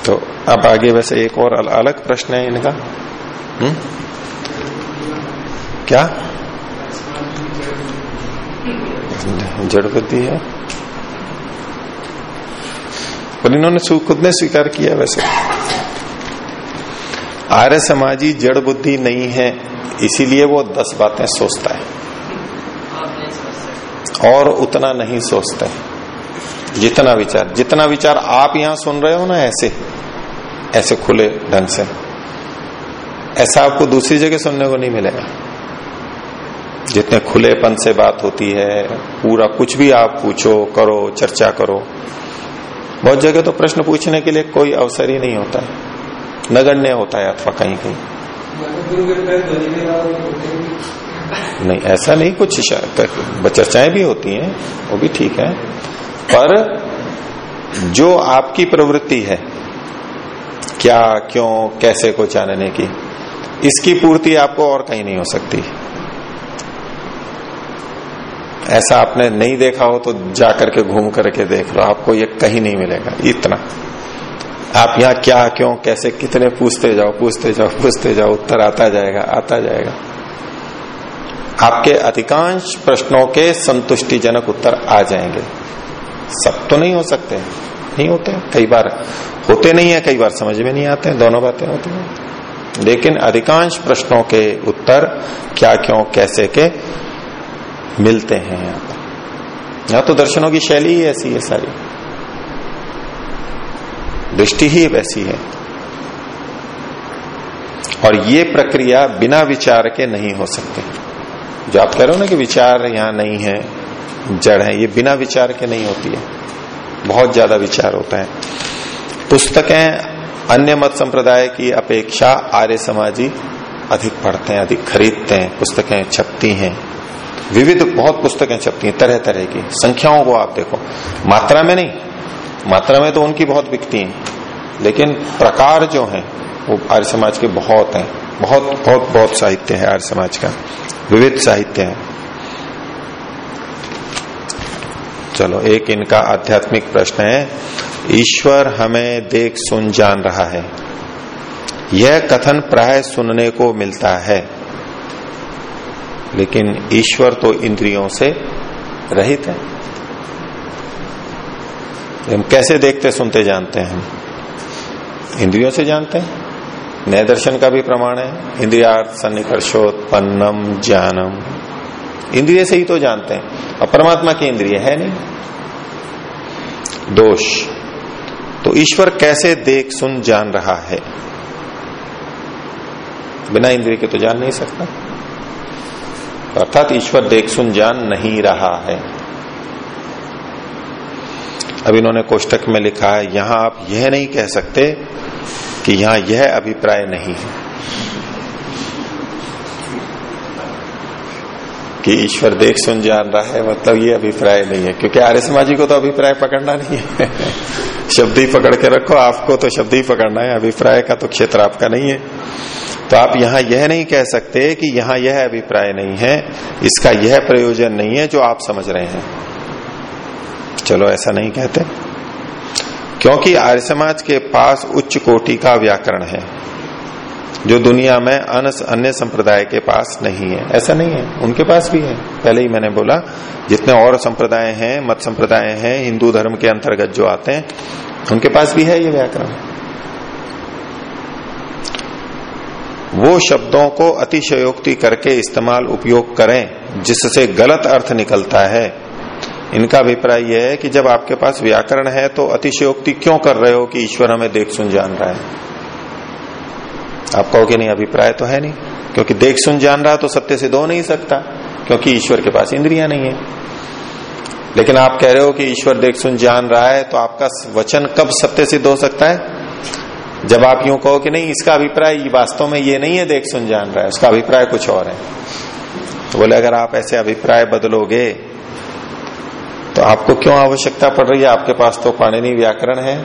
तो अब आगे वैसे एक और अलग प्रश्न है इनका। हुँ? हम्म? क्या? जड़ बुद्धि है। पर इन्होंने खुद ने स्वीकार किया वैसे। आर्य समाजी जड़ बुद्धि नहीं है, इसीलिए वो दस बातें सोचता है। और उतना नहीं सोचता। है जितना विचार जितना विचार आप यहाँ सुन रहे हो ना ऐसे ऐसे खुले ढंग से। ऐसा आपको दूसरी जगह सुनने को नहीं मिलेगा। जितने खुलेपन से बात होती है, पूरा कुछ भी आप पूछो, करो, चर्चा करो, बहुत जगह तो प्रश्न पूछने के लिए कोई अवसर ही नहीं होता है। नगण्य होता है अथवा कहीं कहीं। नहीं, ऐसा नहीं कुछ चर्चाएँ भी होती हैं, वो भी ठीक है। पर जो आपकी प्रवृत्ति है, क्या, क्यों, कैसे को जानने की, इसकी पूर्ति आपको और कहीं नहीं हो सकती। ऐसा आपने नहीं देखा हो तो जाकर के घूम करके देख लो, आपको ये कहीं नहीं मिलेगा, इतना। आप यहाँ क्या, क्यों, कैसे, कितने पूछते जाओ पूछते जाओ पूछते जाओ, उत्तर आता जाएगा आता जाएगा। आपके अधिकांश प्रश्नों के संतुष्टिजनक उत्तर आ जाएँगे। सब तो नहीं हो सकते नहीं होते कई बार होते नहीं है, कई बार समझ में नहीं आते दोनों बातें होती हैं। लेकिन अधिकांश प्रश्नों के उत्तर क्या, क्यों, कैसे के मिलते हैं यहाँ पर। यहाँ तो दर्शनों की शैली ही ऐसी है सारी। दृष्टि ही वैसी है। और ये प्रक्रिया बिना विचार के नहीं हो सकती। जो आप कह रहे हो ना कि विचार यहाँ नहीं है जड़ है, ये बिना विचार के नहीं होती है। बहुत ज़्यादा विचार होता है। पुस्तकें अन्य मत संप्रदाय की अपेक्षा आर्य समाजी अधिक पढ़ते हैं, अधिक खरीदते हैं, पुस्तकें छपती हैं। विविध बहुत पुस्तकें छपती हैं तरह तरह की। संख्याओं को आप देखो। मात्रा में नहीं। मात्रा में तो उनकी बहुत बिकती हैं। लेकिन प्रकार जो है, वो आर्य समाज के बहुत हैं। बहुत बहुत बहुत साहित्य है आर्य समाज का। विविध साहित्य है। चलो, एक इनका आध्यात्मिक प्रश्न है, ईश्वर हमें देख सुन जान रहा है। यह कथन प्राय सुनने को मिलता है, लेकिन ईश्वर तो इंद्रियों से रहित है। हम कैसे देखते, सुनते, जानते हैं? हम इंद्रियों से जानते हैं। नए दर्शन का भी प्रमाण है, इंद्रियार्थ सन्निकर्षोत्पन्नम ज्ञानम। इंद्रिय से ही तो जानते हैं। और परमात्मा की इंद्रिय है नहीं। दोष। तो ईश्वर कैसे देख, सुन, जान रहा है? बिना इंद्रिय के तो जान नहीं सकता। अर्थात ईश्वर देख, सुन, जान नहीं रहा है। अब इन्होंने कोष्टक में लिखा है, यहाँ आप यह नहीं कह सकते कि यहाँ यह अभिप्राय नहीं है। कि ईश्वर देख सुन जान रहा है मतलब ये अभिप्राय नहीं है, क्योंकि आर्य समाजी को तो अभिप्राय पकड़ना नहीं है। शब्द ही पकड़ के रखो, आपको तो शब्द ही पकड़ना है, अभिप्राय का तो क्षेत्र आपका नहीं है। तो आप यहाँ यह नहीं कह सकते कि यहाँ यह अभिप्राय नहीं है, इसका यह प्रयोजन नहीं है जो आप समझ रहे हैं। चलो, ऐसा नहीं कहते। क्योंकि आर्य समाज के पास उच्च कोटि का व्याकरण है। जो दुनिया में अन्य संप्रदाय के पास नहीं है। ऐसा नहीं है। उनके पास भी है। पहले ही मैंने बोला, जितने और संप्रदाय हैं, मत संप्रदाय हैं, हिंदू धर्म के अंतर्गत जो आते हैं, उनके पास भी है ये व्याकरण। वो शब्दों को अतिशयोक्ति करके इस्तेमाल उपयोग करें, जिससे गलत अर्थ निकलता है। इनका अभिप्राय यह है कि जब आपके पास व्याकरण है तो अतिशयोक्ति क्यों कर रहे हो कि ईश्वर हमें देख सुन जान रहा है? आप कहो कि नहीं, अभिप्राय तो है नहीं। क्योंकि देख सुन जान रहा तो सत्य से दो नहीं सकता, क्योंकि ईश्वर के पास इंद्रिया नहीं है। लेकिन आप कह रहे हो कि ईश्वर देख सुन जान रहा है तो आपका वचन कब सत्य सिद्ध हो सकता है? जब आप यूँ कहो कि नहीं, इसका अभिप्राय वास्तव में ये नहीं है, देख सुन जान रहा है, उसका अभिप्राय कुछ और है। तो बोले, अगर आप ऐसे अभिप्राय बदलोगे तो आपको क्यों आवश्यकता पड़ रही है? आपके पास तो पाणिनी व्याकरण है।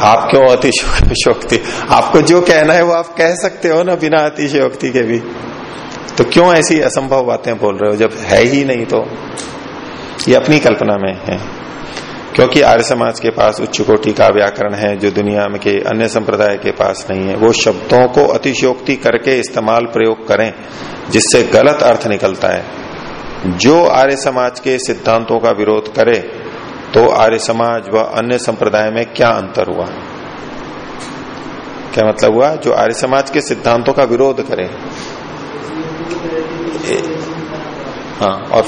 आप क्यों अतिशोक्ति आपको जो कहना है वो आप कह सकते हो ना बिना अतिशयोक्ति के भी। तो क्यों ऐसी असंभव बातें बोल रहे हो? जब है ही नहीं तो। ये अपनी कल्पना में है। क्योंकि आर्य समाज के पास उच्च कोटि का व्याकरण है, जो दुनिया में के अन्य संप्रदाय के पास नहीं है। वो शब्दों को अतिशयोक्ति करके इस्तेमाल प्रयोग करें, जिससे गलत अर्थ निकलता है। जो आर्य समाज के सिद्धांतों का विरोध करे तो आर्य समाज व अन्य संप्रदाय में क्या अंतर हुआ? क्या मतलब हुआ? जो आर्य समाज के सिद्धांतों का विरोध करे। हाँ और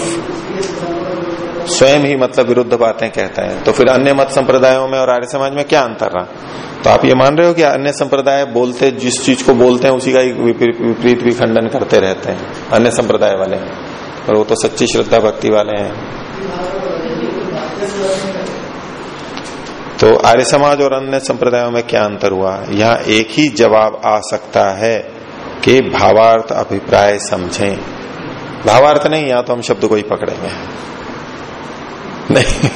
स्वयं ही मतलब विरुद्ध बातें कहता है। तो फिर अन्य मत संप्रदायों में और आर्य समाज में क्या अंतर रहा? तो आप ये मान रहे हो कि अन्य संप्रदाय बोलते, जिस चीज़ को बोलते हैं, उसी का विपरीत भी खंडन करते रहते हैं, अन्य संप्रदाय वाले। और वो तो सच्ची श्रद्धा भक्ति वाले हैं। तो आर्य समाज और अन्य संप्रदायों में क्या अंतर हुआ? यहाँ एक ही जवाब आ सकता है कि भावार्थ अभिप्राय समझें। भावार्थ नहीं या तो हम शब्द को ही पकड़ेंगे। नहीं।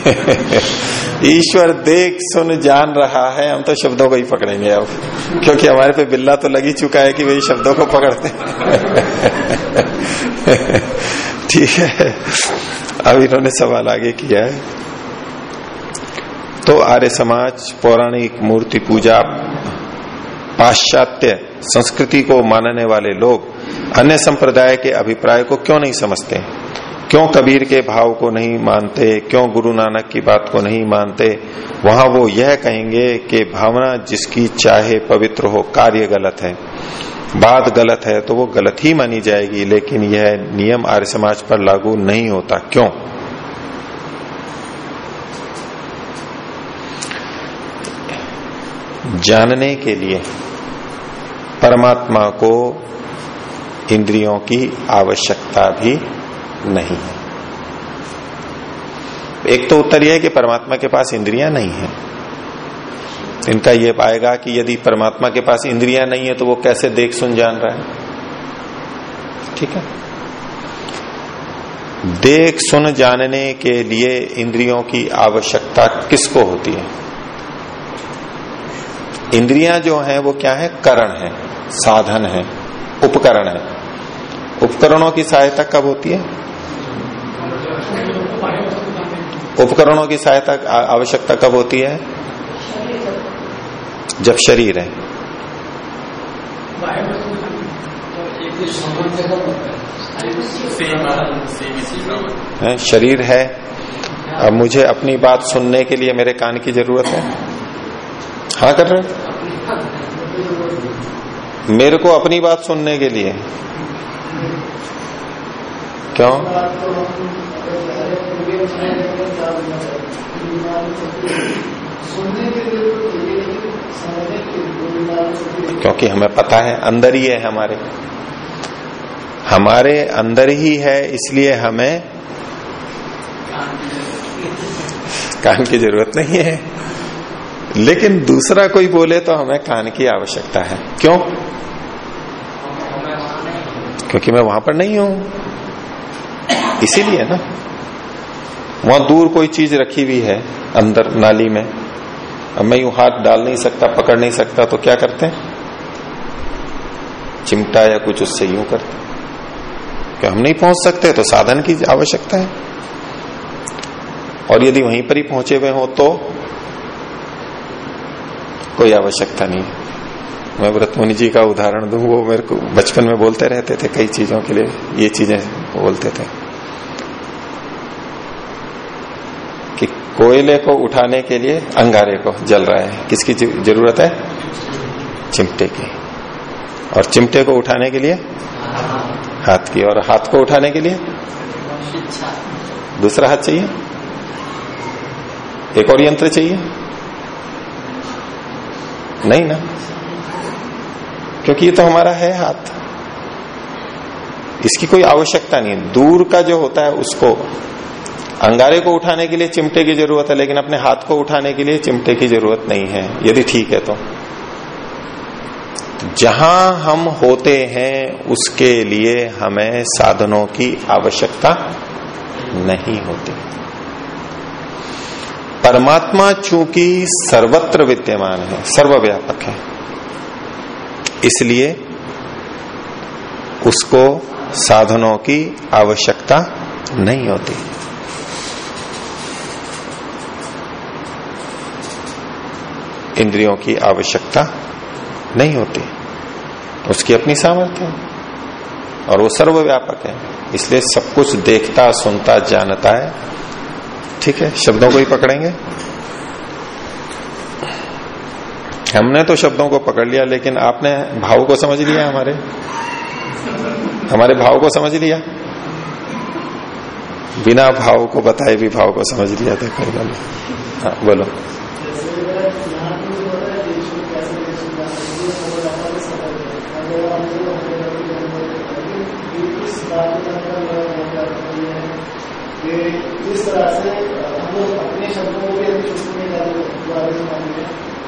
ईश्वर देख, सुन, जान रहा है, हम तो शब्दों को ही पकड़ेंगे अब। क्योंकि हमारे पे बिल्ला तो लगी चुका है कि वही शब्दों को पकड़ते ठीक है। अब इन्होंने सवाल आगे किया है। तो आर्य समाज, पौराणिक मूर्ति पूजा, पाश्चात्य संस्कृति को मानने वाले लोग अन्य संप्रदाय के अभिप्राय को क्यों नहीं समझते? क्यों कबीर के भाव को नहीं मानते? क्यों गुरु नानक की बात को नहीं मानते? वहाँ वो यह कहेंगे कि भावना जिसकी चाहे पवित्र हो, कार्य गलत है। बात गलत है तो वो गलत ही मानी जाएगी, लेकिन यह नियम आर्य समाज पर लागू नहीं होता। क्यों? जानने के लिए परमात्मा को इंद्रियों की आवश्यकता भी नहीं है। एक तो उत्तर यह है कि परमात्मा के पास इंद्रियाँ नहीं है। इनका यह पाएगा कि यदि परमात्मा के पास इंद्रियाँ नहीं है तो वो कैसे देख सुन जान रहा है? ठीक है? देख सुन जानने के लिए इंद्रियों की आवश्यकता किसको होती है? इंद्रियाँ जो हैं, वो क्या है? करण है, साधन है, उपकरण है। उपकरणों की सहायता कब होती है? उपकरणों की सहायता आवश्यकता कब होती है? जब शरीर है शरीर है। अब मुझे अपनी बात सुनने के लिए मेरे कान की ज़रूरत है। हाँ कर रहे मेरे को अपनी बात सुनने के लिए। क्यों? क्योंकि हमें पता है अंदर ही है हमारे। हमारे अंदर ही है इसलिए हमें कान की ज़रूरत नहीं है। लेकिन दूसरा कोई बोले तो हमें कान की आवश्यकता है। क्यों? क्योंकि मैं वहाँ पर नहीं हूँ। इसीलिए ना। वहाँ दूर कोई चीज़ रखी हुई है अंदर नाली में। अब मैं यूँ हाथ डाल नहीं सकता, पकड़ नहीं सकता तो क्या करते हैं? चिमटा या कुछ उससे यूँ करते क्या हम नहीं पहुँच सकते तो साधन की आवश्यकता है। और यदि वहीं पर ही पहुँचे हुए हो तो कोई आवश्यकता नहीं। मैं व्रतमुनि जी का उदाहरण दू, वो मेरे को बचपन में बोलते रहते थे कई चीज़ों के लिए, ये चीज़ें बोलते थे। कि कोयले को उठाने के लिए अंगारे को जल रहा है। किसकी ज़रूरत है? चिमटे की। और चिमटे को उठाने के लिए? हाथ की। और हाथ को उठाने के लिए? दूसरा हाथ चाहिए? एक और यंत्र चाहिए? नहीं ना? क्योंकि ये तो हमारा है हाथ। इसकी कोई आवश्यकता नहीं है। दूर का जो होता है उसको, अंगारे को उठाने के लिए चिमटे की ज़रूरत है, लेकिन अपने हाथ को उठाने के लिए चिमटे की ज़रूरत नहीं है। यदि ठीक है तो। जहाँ हम होते हैं, उसके लिए हमें साधनों की आवश्यकता नहीं होती। परमात्मा चूँकि सर्वत्र विद्यमान है, सर्वव्यापक है, इसलिए उसको साधनों की आवश्यकता नहीं होती। इंद्रियों की आवश्यकता नहीं होती, उसकी अपनी सामर्थ्य है, और वो सर्वव्यापक है, इसलिए सब कुछ देखता, सुनता, जानता है ठीक है, शब्दों को ही पकड़ेंगे। हमने तो शब्दों को पकड़ लिया, लेकिन आपने भाव को समझ लिया हमारे। हमारे भाव को समझ लिया। बिना भाव को बताए भी भाव को समझ लिया था, कोई हाँ बोलो। इस तरह से तो अपने शब्दों को भी अभी छुट्टी नहीं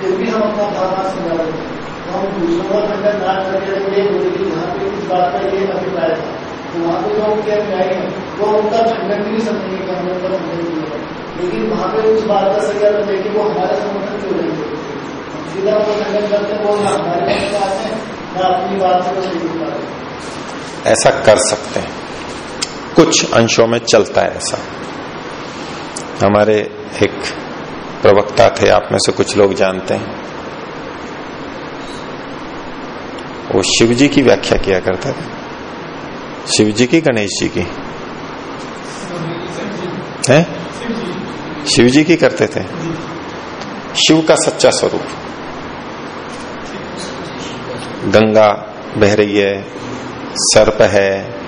फिर भी हम अपना भावना समझा रहे हम दूसरों का खंडन ना करके कि जहाँ पे इस बात का ये अभिप्राय था। तो वहाँ पे वो उनका खंडन भी समझेंगे, कि हमने उनका खंडन किया है लेकिन वहाँ पे उस बात का कि वो हमारे समर्थन क्यों सीधा वो खंडन करते वो ना हमारे में आते हैं, ना अपनी बात पाते ऐसा कर सकते हैं। कुछ अंशों में चलता है ऐसा। हमारे एक प्रवक्ता थे, आप में से कुछ लोग जानते हैं। वो शिव जी की व्याख्या किया करते थे। शिव जी की गणेश जी की? है? शिव जी की करते थे। शिव का सच्चा स्वरूप। गंगा बह रही है, सर्प है,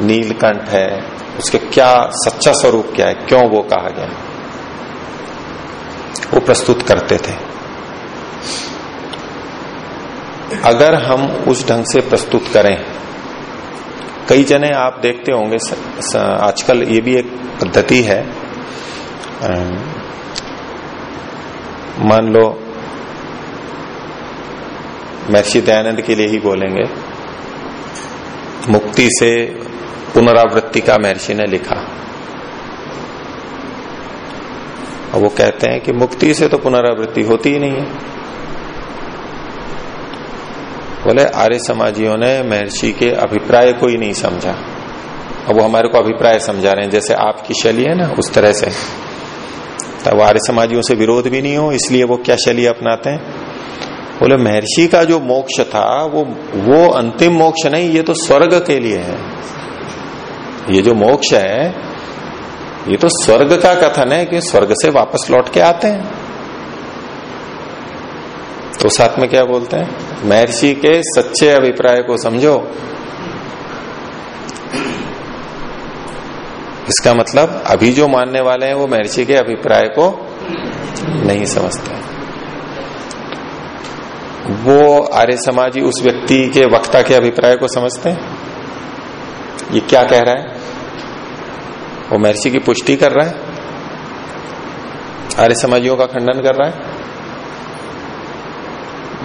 नीलकंठ है, उसके क्या सच्चा स्वरूप क्या है, क्यों वो कहा गया? वो प्रस्तुत करते थे। अगर हम उस ढंग से प्रस्तुत करें, कई जने आप देखते होंगे आजकल ये भी एक पद्धति है। मान लो महर्षि दयानंद के लिए ही बोलेंगे, मुक्ति से पुनरावृत्ति का महर्षि ने लिखा। और वो कहते हैं कि मुक्ति से तो पुनरावृत्ति होती ही नहीं है। बोले, आर्य समाजियों ने महर्षि के अभिप्राय को ही नहीं समझा। अब वो हमारे को अभिप्राय समझा रहे हैं, जैसे आपकी शैली है ना, उस तरह से। तब आर्य समाजियों से विरोध भी नहीं हो, इसलिए वो क्या शैली अपनाते हैं? बोले, महर्षि का जो मोक्ष था, वो वो अंतिम मोक्ष नहीं, ये तो स्वर्ग के लिए है। ये जो मोक्ष है ये तो स्वर्ग का कथन है कि स्वर्ग से वापस लौट के आते हैं। तो साथ में क्या बोलते हैं? महर्षि के सच्चे अभिप्राय को समझो। इसका मतलब अभी जो मानने वाले हैं वो महर्षि के अभिप्राय को नहीं समझते। वो आर्य समाजी उस व्यक्ति के वक्ता के अभिप्राय को समझते हैं? ये क्या कह रहा है? वो महर्षि की पुष्टि कर रहा है। आर्य समाजियों का खंडन कर रहा है।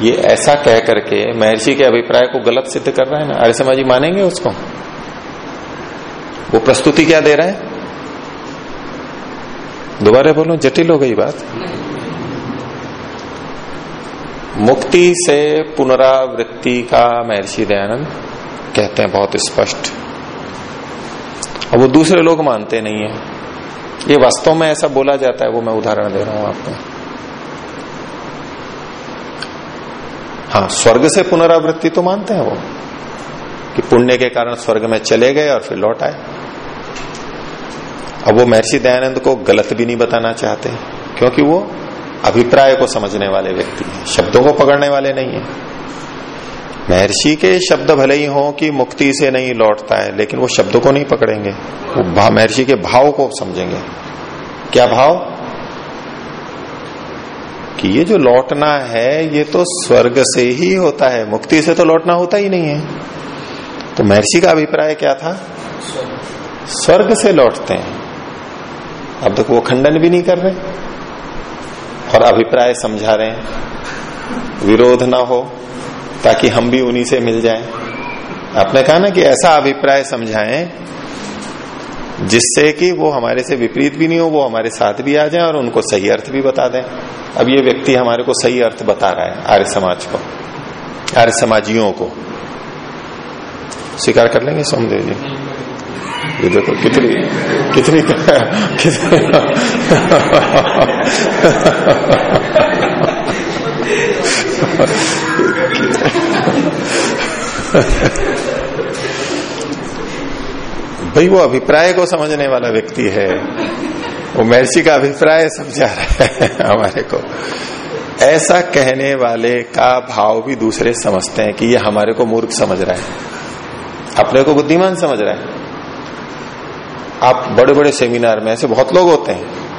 ये ऐसा कह करके महर्षि के अभिप्राय को गलत सिद्ध कर रहा है ना? आर्य समाजी मानेंगे उसको? वो प्रस्तुति क्या दे रहा है? दोबारा बोलो, जटिल हो गई बात। मुक्ति से पुनरावृत्ति का महर्षि दयानंद कहते हैं, बहुत स्पष्ट। और वो दूसरे लोग मानते नहीं है। ये वास्तव में ऐसा बोला जाता है, वो मैं उदाहरण दे रहा हूँ आपको। हाँ स्वर्ग से पुनरावृत्ति तो मानते हैं वो, कि पुण्य के कारण स्वर्ग में चले गए और फिर लौट आए। अब वो महर्षि दयानंद को गलत भी नहीं बताना चाहते, क्योंकि वो अभिप्राय को समझने वाले व्यक्ति हैं, शब्दों को पकड़ने वाले नहीं है। महर्षि के शब्द भले ही हो कि मुक्ति से नहीं लौटता है, लेकिन वो शब्द को नहीं पकड़ेंगे। वो महर्षि के भाव को समझेंगे। क्या भाव? कि ये जो लौटना है, ये तो स्वर्ग से ही होता है। मुक्ति से तो लौटना होता ही नहीं है। तो महर्षि का अभिप्राय क्या था? स्वर्ग से लौटते हैं। अब तक वो खंडन भी नहीं कर रहे। और अभिप्राय समझा रहे हैं। विरोध ना हो। ताकि हम भी उन्हीं से मिल जाएँ। आपने कहा ना कि ऐसा अभिप्राय समझाएँ, जिससे कि वो हमारे से विपरीत भी नहीं हो, वो हमारे साथ भी आ जाए और उनको सही अर्थ भी बता दें। अब ये व्यक्ति हमारे को सही अर्थ बता रहा है, आर्य समाज को, आर्य समाजियों को। स्वीकार कर लेंगे सोमदेव जी? ये देखो कितनी कितनी कितनी भाई वो अभिप्राय को समझने वाला व्यक्ति है। वो महर्षि का अभिप्राय समझा रहा है हमारे को। ऐसा कहने वाले का भाव भी दूसरे समझते हैं कि ये हमारे को मूर्ख समझ रहा है। अपने को बुद्धिमान समझ रहा है। आप बड़े बड़े सेमिनार में ऐसे बहुत लोग होते हैं।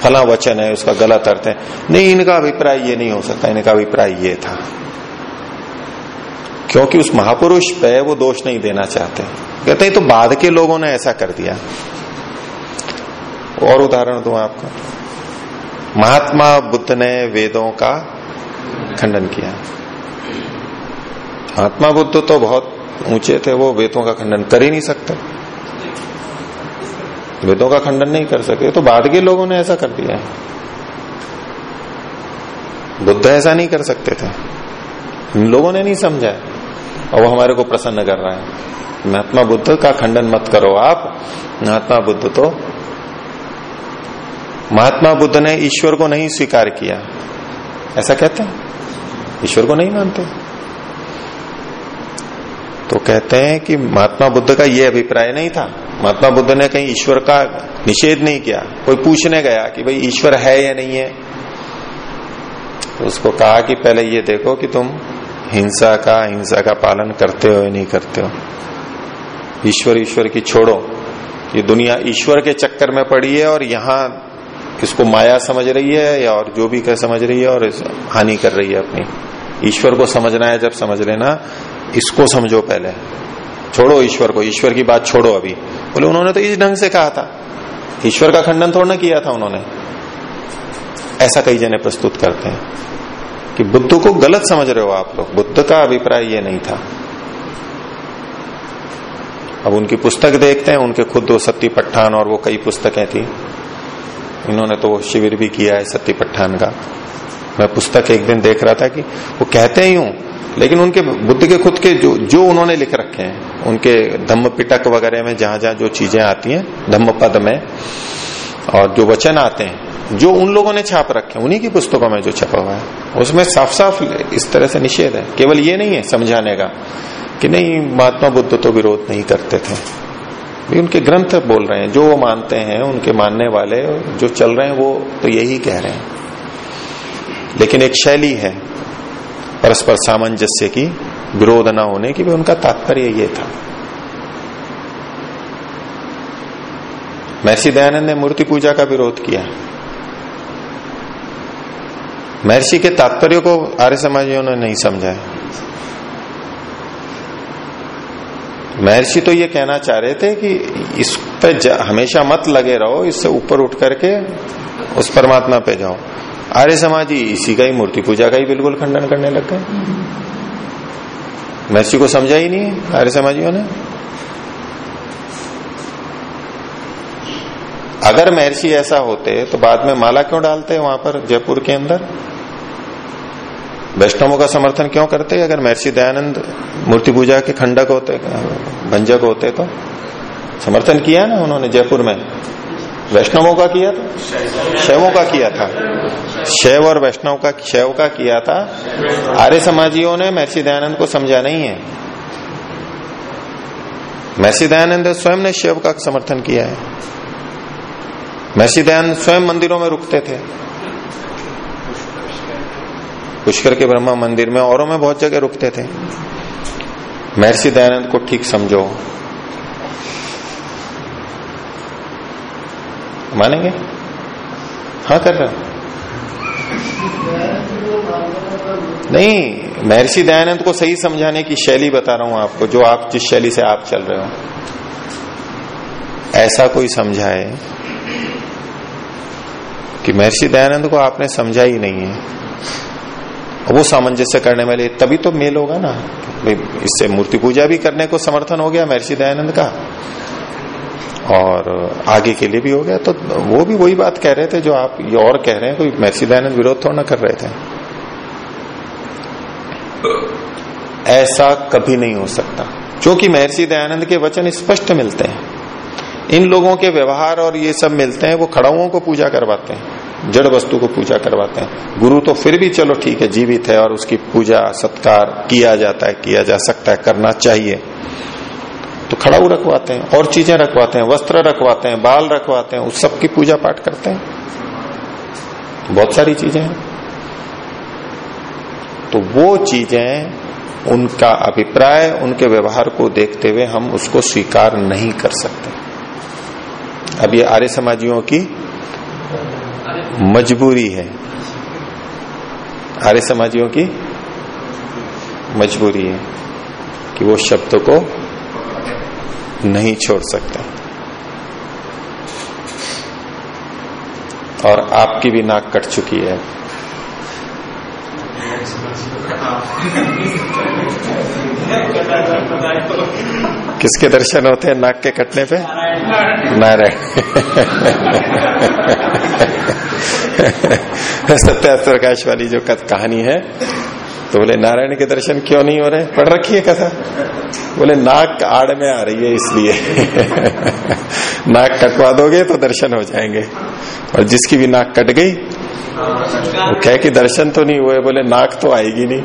फला वचन है, उसका गलत अर्थ है। नहीं, इनका अभिप्राय ये नहीं हो सकता, इनका अभिप्राय ये था। क्योंकि उस महापुरुष पे वो दोष नहीं देना चाहते। कहते हैं तो बाद के लोगों ने ऐसा कर दिया। और उदाहरण दू आपको। महात्मा बुद्ध ने वेदों का खंडन किया। महात्मा बुद्ध तो बहुत ऊँचे थे, वो वेदों का खंडन कर ही नहीं सकते। वेदों का खंडन नहीं कर सके तो बाद के लोगों ने ऐसा कर दिया। बुद्ध ऐसा नहीं कर सकते थे। लोगों ने नहीं समझा। और वो हमारे को प्रसन्न कर रहा है। महात्मा बुद्ध का खंडन मत करो आप। महात्मा बुद्ध तो महात्मा बुद्ध ने ईश्वर को नहीं स्वीकार किया। ऐसा कहते हैं? ईश्वर को नहीं मानते। तो कहते हैं कि महात्मा बुद्ध का ये अभिप्राय नहीं था। महात्मा बुद्ध ने कहीं ईश्वर का निषेध नहीं किया। कोई पूछने गया कि भाई ईश्वर है या नहीं है? तो उसको कहा कि पहले ये देखो कि तुम हिंसा का हिंसा का पालन करते हो या नहीं करते हो? ईश्वर ईश्वर की छोड़ो ये दुनिया ईश्वर के चक्कर में पड़ी है और यहाँ इसको माया समझ रही है या और जो भी कह समझ रही है और हानि कर रही है अपनी। ईश्वर को समझना है, जब समझ लेना, इसको समझो पहले। छोड़ो ईश्वर को, ईश्वर की बात छोड़ो अभी। बोले, उन्होंने तो इस ढंग से कहा था। ईश्वर का खंडन थोड़ा ना किया था उन्होंने। ऐसा कई जने प्रस्तुत करते हैं। कि बुद्ध को गलत समझ रहे हो आप लोग। बुद्ध का अभिप्राय ये नहीं था। अब उनकी पुस्तक देखते हैं, उनके खुद वो सत्य पट्ठान और वो कई पुस्तकें थी। इन्होंने तो वो शिविर भी किया है सत्य पट्ठान का। मैं पुस्तक एक दिन देख रहा था कि वो कहते ही हूँ, लेकिन उनके बुद्ध के खुद के जो जो उन्होंने लिख रखे हैं, उनके धम्म पिटक वगैरह में जहाँ जहाँ जो चीज़ें आती हैं धम्म पद में, और जो वचन आते हैं जो उन लोगों ने छाप रखे उन्हीं की पुस्तकों में जो छपा हुआ है। उसमें साफ़ साफ़ इस तरह से निषेध है। केवल ये नहीं है समझाने का कि नहीं, महात्मा बुद्ध तो विरोध नहीं करते थे। भी उनके ग्रंथ बोल रहे हैं, जो वो मानते हैं, उनके मानने वाले, जो चल रहे हैं, वो तो यही कह रहे हैं। लेकिन एक शैली है परस्पर सामंजस्य की, विरोध न होने की भी उनका तात्पर्य ये था। महर्षि दयानंद ने मूर्ति पूजा का विरोध किया। महर्षि के तात्पर्य को आर्य समाजियों ने नहीं समझा महर्षि तो ये कहना चाह रहे थे कि इस पे हमेशा मत लगे रहो, इससे ऊपर उठ करके उस परमात्मा पे जाओ। आर्य समाजी इसी का ही मूर्ति पूजा का ही बिल्कुल खंडन करने लग गए। महर्षि को समझा ही नहीं आर्य समाजियों ने। अगर महर्षि ऐसा होते तो बाद में माला क्यों डालते वहाँ पर जयपुर के अंदर? वैष्णवों का समर्थन क्यों करते? अगर महर्षि दयानंद मूर्ति पूजा के खंडक होते, भंजक होते तो समर्थन किया ना उन्होंने जयपुर में? वैष्णवों का किया था? शैवों का किया था। शैव और वैष्णव का, शैव का किया था। आर्य समाजियों ने महर्षि दयानंद को समझा नहीं है। महर्षि दयानंद स्वयं ने शैव का समर्थन किया है। महर्षि दयानंद स्वयं मंदिरों में रुकते थे। पुष्कर के ब्रह्मा मंदिर में औरों में बहुत जगह रुकते थे। महर्षि दयानंद को ठीक समझो। मानेंगे? हाँ कर रहे नहीं, महर्षि दयानंद को सही समझाने की शैली बता रहा हूँ आपको, जो आप जिस शैली से आप चल रहे हो। ऐसा कोई समझाए कि महर्षि दयानंद को आपने समझा ही नहीं है। वो सामंजस्य करने वाले, तभी तो मेल होगा ना। इससे मूर्ति पूजा भी करने को समर्थन हो गया, महर्षि दयानंद का। और आगे के लिए भी हो गया तो वो भी वही बात कह रहे थे जो आप ये और कह रहे हैं, कोई महर्षि दयानंद विरोध थोड़ा ना कर रहे थे। ऐसा कभी नहीं हो सकता। क्योंकि महर्षि दयानंद के वचन स्पष्ट मिलते हैं। इन लोगों के व्यवहार और ये सब मिलते हैं, वो खड़ाओं को पूजा करवाते हैं। जड़ वस्तु को पूजा करवाते हैं। गुरु तो फिर भी चलो ठीक है, जीवित है और उसकी पूजा, सत्कार किया जाता है, किया जा सकता है, करना चाहिए। तो खड़ाऊ रखवाते हैं, और चीज़ें रखवाते हैं, वस्त्र रखवाते हैं, बाल रखवाते हैं, उस सब की पूजा पाठ करते हैं। बहुत सारी चीज़ें हैं। तो वो चीज़ें, उनका अभिप्राय, उनके व्यवहार को देखते हुए हम उसको स्वीकार नहीं कर सकते। अब ये आर्य समाजियों की मजबूरी है। आर्य समाजियों की मजबूरी है कि वो शब्द को नहीं छोड़ सकते। और आपकी भी नाक कट चुकी है। किसके दर्शन होते हैं? नाक के कटने पे? नारायण। सत्या प्रकाश वाली जो कहानी है तो बोले, नारायण के दर्शन क्यों नहीं हो रहे? पढ़ रखी है कथा? बोले, नाक आड़ में आ रही है इसलिए। नाक कटवा दोगे तो दर्शन हो जाएँगे। और जिसकी भी नाक कट गई, वो कह कि, दर्शन तो नहीं हुए। बोले, नाक तो आएगी नहीं।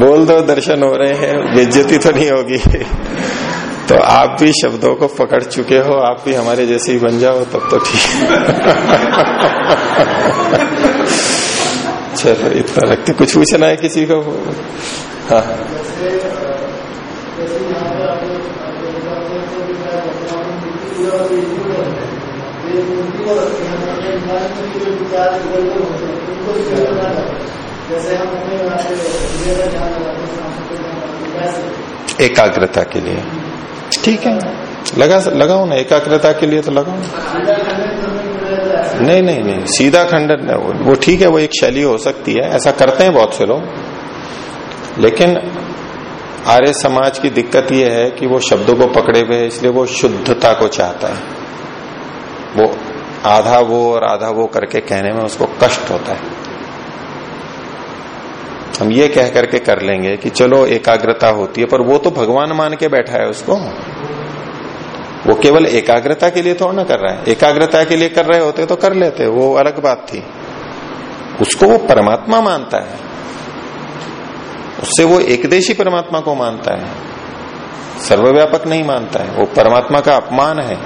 बोल दो, दर्शन हो रहे हैं बेज्जती तो नहीं होगी। तो आप भी शब्दों को पकड़ चुके हो, आप भी हमारे जैसे ही बन जाओ, तब तो ठीक। चलो इतना रखते कुछ पूछना है किसी को? हाँ। एकाग्रता के लिए। ठीक है। लगा लगाओ ना, एकाग्रता के लिए तो लगाओ नहीं नहीं नहीं, सीधा खंडन वो ठीक है, वो एक शैली हो सकती है, ऐसा करते हैं बहुत से लोग। लेकिन आर्य समाज की दिक्कत यह है कि वो शब्दों को पकड़े हुए है, इसलिए वो शुद्धता को चाहता है। वो आधा वो और आधा वो करके कहने में उसको कष्ट होता है। हम ये कह करके कर लेंगे कि चलो, एकाग्रता होती है, पर वो तो भगवान मान के बैठा है उसको। वो केवल एकाग्रता के लिए थोड़ा ना कर रहा है। एकाग्रता के लिए कर रहे होते तो कर लेते, वो अलग बात थी। उसको वो परमात्मा मानता है। उससे वो एकदेशी परमात्मा को मानता है। सर्वव्यापक नहीं मानता है। वो परमात्मा का अपमान है।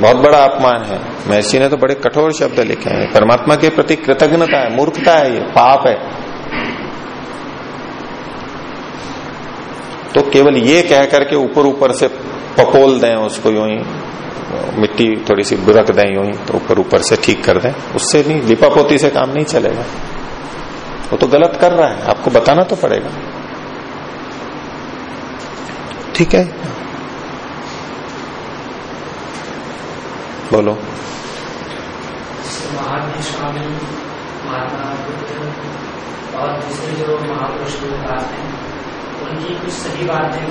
बहुत बड़ा अपमान है। महर्षि ने तो बड़े कठोर शब्द लिखे हैं। परमात्मा के प्रति कृतज्ञता है, मूर्खता है ये, पाप है। तो केवल ये कह करके ऊपर ऊपर से पकोल दें उसको यूँ ही, मिट्टी थोड़ी सी बुरक दें यूँ ही तो ऊपर ऊपर से ठीक कर दें। उससे नहीं लिपापोती से काम नहीं चलेगा। वो तो गलत कर रहा है, आपको बताना तो पड़ेगा। ठीक है? बोलो। और दूसरे जो महापुरुष लोग आते हैं, उनकी कुछ सभी बातें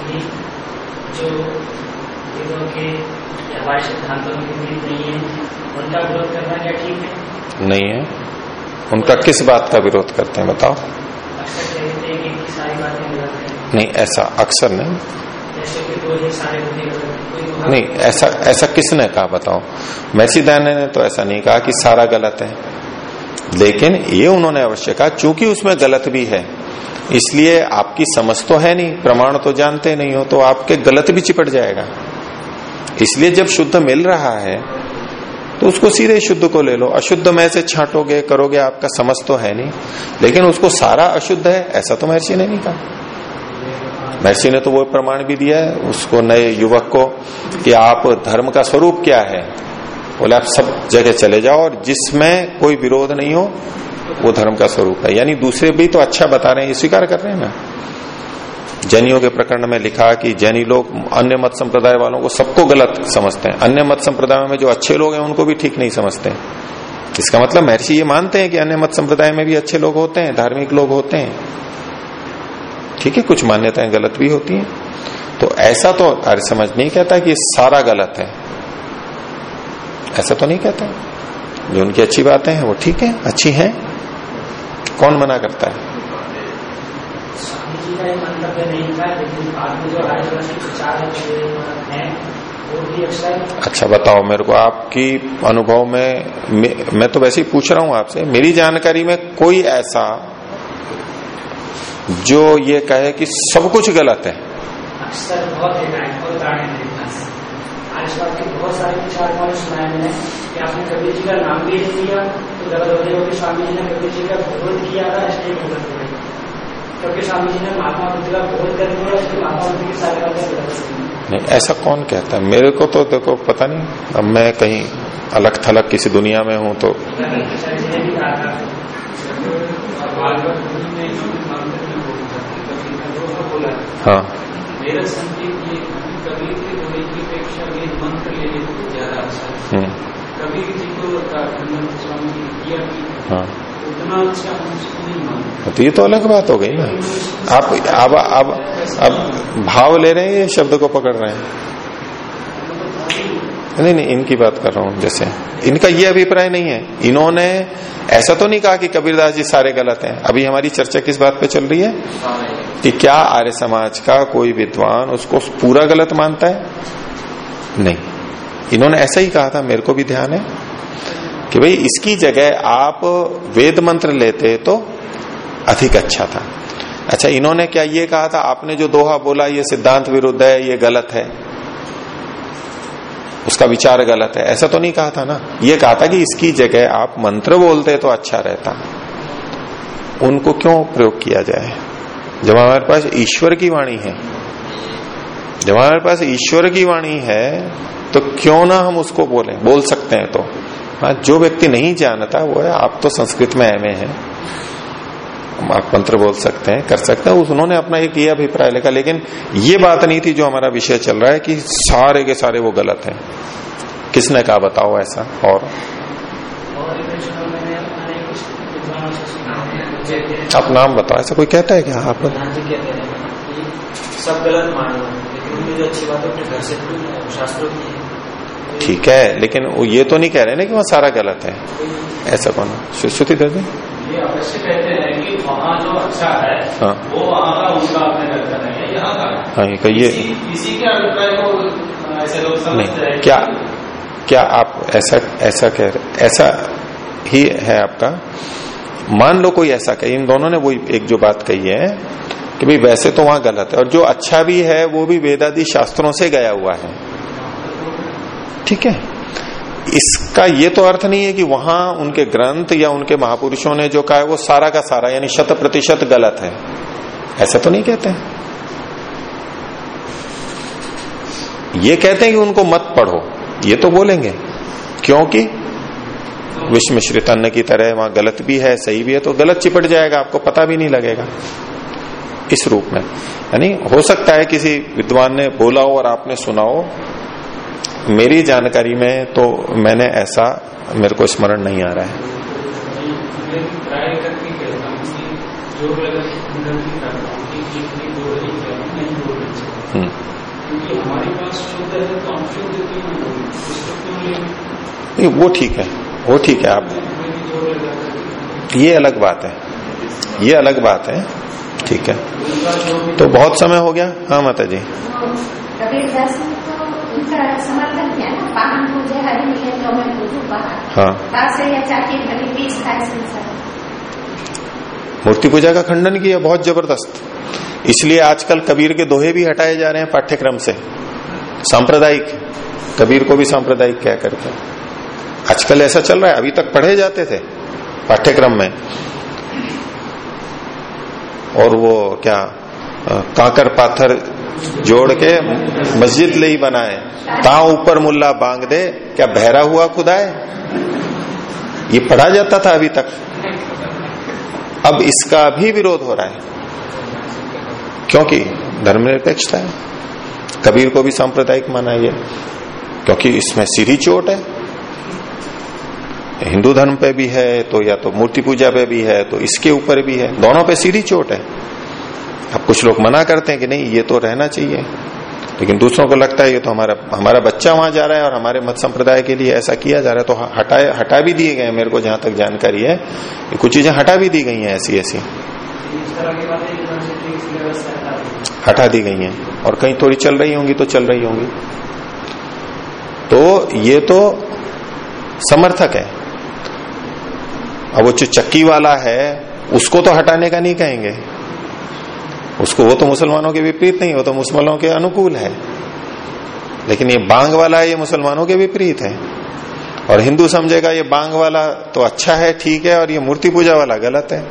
जो वेदों के हमारे सिद्धांतों में विपरीत नहीं है उनका विरोध करना क्या ठीक है? नहीं है। उनका किस बात का विरोध करते हैं बताओ? नहीं ऐसा अक्सर नहीं। कि दो ही नहीं ऐसा ऐसा किसने कहा बताओ? मैसी दयानंद ने तो ऐसा नहीं कहा कि सारा गलत है। लेकिन ये उन्होंने अवश्य कहा चूँकि उसमें गलत भी है इसलिए आपकी समझ तो है नहीं, प्रमाण तो जानते नहीं हो तो आपके गलत भी चिपट जाएगा। इसलिए जब शुद्ध मिल रहा है तो उसको सीधे शुद्ध को ले लो। अशुद्ध में से छांटोगे, करोगे, आपका समझ तो है नहीं। लेकिन उसको सारा अशुद्ध है, ऐसा तो महर्षि ने नहीं कहा। महर्षि ने तो वो प्रमाण भी दिया है, उसको नए युवक को कि आप धर्म का स्वरूप क्या है? बोले, आप सब जगह चले जाओ और जिसमें कोई विरोध नहीं हो वो धर्म का स्वरूप है। यानी दूसरे भी तो अच्छा बता रहे हैं, ये स्वीकार कर रहे हैं ना? जैनियों के प्रकरण में लिखा कि जैनी लोग अन्य मत संप्रदाय वालों को सबको गलत समझते हैं। अन्य मत संप्रदाय में जो अच्छे लोग हैं, उनको भी ठीक नहीं समझते। इसका मतलब महर्षि ये मानते हैं कि अन्य मत संप्रदाय में भी अच्छे लोग होते हैं, धार्मिक लोग होते हैं। ठीक है, कुछ मान्यताएँ गलत भी होती हैं। तो ऐसा तो आर्य समझ नहीं कहता कि सारा गलत है। ऐसा तो नहीं कहता। जो उनकी अच्छी बातें हैं, वो ठीक है, अच्छी हैं। कौन मना करता है? है अच्छा बताओ मेरे को आपकी अनुभव में मैं, मैं तो वैसे ही पूछ रहा हूँ आपसे मेरी जानकारी में कोई ऐसा जो ये कहे कि सब कुछ गलत है? अक्सर बहुत है है पास आर्यवाद के बहुत सारे विचार मैंने सुनाए मैंने कि आपने कबीर जी का नाम भी नहीं लिया तो गलत हो गया क्योंकि स्वामी जी ने कबीर जी का विरोध किया था इसलिए गलत हो गई क्योंकि स्वामी जी ने महात्मा बुद्ध का विरोध कर दिया इसलिए महात्मा बुद्ध की सारी बातें गलत हो नहीं ऐसा कौन कहता है? मेरे को तो देखो पता नहीं अब मैं कहीं अलग थलग किसी दुनिया में हूँ तो हाँ। मेरा संकेत ये कबीर के बोले की ज़्यादा अच्छा है। हम्म। हाँ उतना अच्छा तो ये तो अलग बात हो गई ना। आप अब अब अब भाव ले रहे हैं ये शब्द को पकड़ रहे हैं? नहीं नहीं इनकी बात कर रहा हूँ जैसे। इनका ये अभिप्राय नहीं है। इन्होंने ऐसा तो नहीं कहा कि कबीरदास जी सारे गलत हैं। अभी हमारी चर्चा किस बात पे चल रही है? कि क्या आर्य समाज का कोई विद्वान उसको पूरा गलत मानता है? नहीं। इन्होंने ऐसा ही कहा था, मेरे को भी ध्यान है, कि भाई इसकी जगह आप वेद मंत्र लेते तो अधिक अच्छा था। अच्छा इन्होंने क्या ये कहा था? आपने जो दोहा बोला, ये सिद्धांत विरुद्ध है, ये गलत है। उसका विचार गलत है। ऐसा तो नहीं कहा था ना? ये कहा था कि इसकी जगह आप मंत्र बोलते तो अच्छा रहता। उनको क्यों प्रयोग किया जाए? जब हमारे पास ईश्वर की वाणी है जब हमारे पास ईश्वर की वाणी है तो क्यों ना हम उसको बोले? बोल सकते हैं तो। हाँ जो व्यक्ति नहीं जानता, वो है, आप तो संस्कृत में एम है। आप मंत्र बोल सकते हैं, कर सकते हैं। उन्होंने अपना एक ये अभिप्राय लिखा, लेकिन ये बात नहीं थी जो हमारा विषय चल रहा है कि सारे के सारे वो गलत हैं। किसने कहा, बताओ ऐसा, और? आप नाम बताओ, ऐसा कोई कहता है क्या? आप? सब गलत मान लो जो अच्छी बात है अपने घर से खुद है वो शास्त्रों की है। ठीक है लेकिन वो ये तो नहीं कह रहे ना कि वहाँ सारा गलत है। ऐसा कौन है? श्रुति दे दें। ये अवश्य कहते हैं कि वहाँ जो अच्छा है हाँ। वो वहाँ का उनका अपने लगता है यहाँ का हाँ। ये इसी, इसी के अभिप्राय को ऐसे लोग समझते नहीं हैं क्या क्या आप ऐसा ऐसा कह रहे ऐसा ही है आपका? मान लो कोई ऐसा कहे इन दोनों ने वो एक जो बात कही है कि भाई वैसे तो वहाँ गलत है। और जो अच्छा भी है, वो भी वेदादि शास्त्रों से गया हुआ है। ठीक है? इसका ये तो अर्थ नहीं है कि वहाँ उनके ग्रंथ या उनके महापुरुषों ने जो कहा है, वो सारा का सारा, यानी शत प्रतिशत गलत है। ऐसा तो नहीं कहते हैं। ये कहते हैं कि उनको मत पढ़ो। ये तो बोलेंगे। क्योंकि विश्व मिश्रित अन्न की तरह वहाँ गलत भी है, सही भी है तो गलत चिपट जाएगा, आपको पता भी नहीं लगेगा। इस रूप में? यानी हो सकता है किसी विद्वान ने बोला हो और आपने सुना हो मेरी जानकारी में तो मैंने ऐसा मेरे को स्मरण नहीं आ रहा है। नहीं हम्म, तो नहीं? वो ठीक है वो ठीक है आप ये अलग बात है। ये अलग बात है। ठीक है। तो बहुत समय हो गया। हाँ माता जी हाँ। मूर्ति पूजा का खंडन किया, बहुत ज़बरदस्त। इसलिए आजकल कबीर के दोहे भी हटाए जा रहे हैं पाठ्यक्रम से। सांप्रदायिक। कबीर को भी सांप्रदायिक क्या करते हैं? आजकल ऐसा चल रहा है, अभी तक पढ़े जाते थे पाठ्यक्रम में। और वो क्या काकर पाथर जोड़ के मस्जिद ले ही बनाए। ता ऊपर मुल्ला बांग दे, क्या बहरा हुआ खुदाए? ये पढ़ा जाता था अभी तक। अब इसका भी विरोध हो रहा है। क्योंकि धर्मनिरपेक्षता है कबीर को भी सांप्रदायिक माना ये क्योंकि इसमें सीधी चोट है। हिंदू धर्म पे भी है तो या तो मूर्ति पूजा पे भी है तो इसके ऊपर भी है। दोनों पे सीधी चोट है। अब कुछ लोग मना करते हैं कि नहीं, ये तो रहना चाहिए। लेकिन दूसरों को लगता है, ये तो हमारा हमारा बच्चा वहाँ जा रहा है और हमारे मत संप्रदाय के लिए ऐसा किया जा रहा है तो हटाए, हटा भी दिए गए मेरे को जहाँ तक जानकारी है कुछ चीज़ें हटा भी दी गई हैं ऐसी ऐसी। हटा दी गई हैं। और कहीं थोड़ी चल रही होंगी तो चल रही होंगी। तो ये तो समर्थक है। अब वो जो चक्की वाला है, उसको तो हटाने का नहीं कहेंगे। उसको, वो तो मुसलमानों के विपरीत नहीं, वो तो मुसलमानों के अनुकूल है। लेकिन ये बांग वाला, ये मुसलमानों के विपरीत है। और हिंदू समझेगा, ये बांग वाला तो अच्छा है, ठीक है, और ये मूर्ति पूजा वाला गलत है।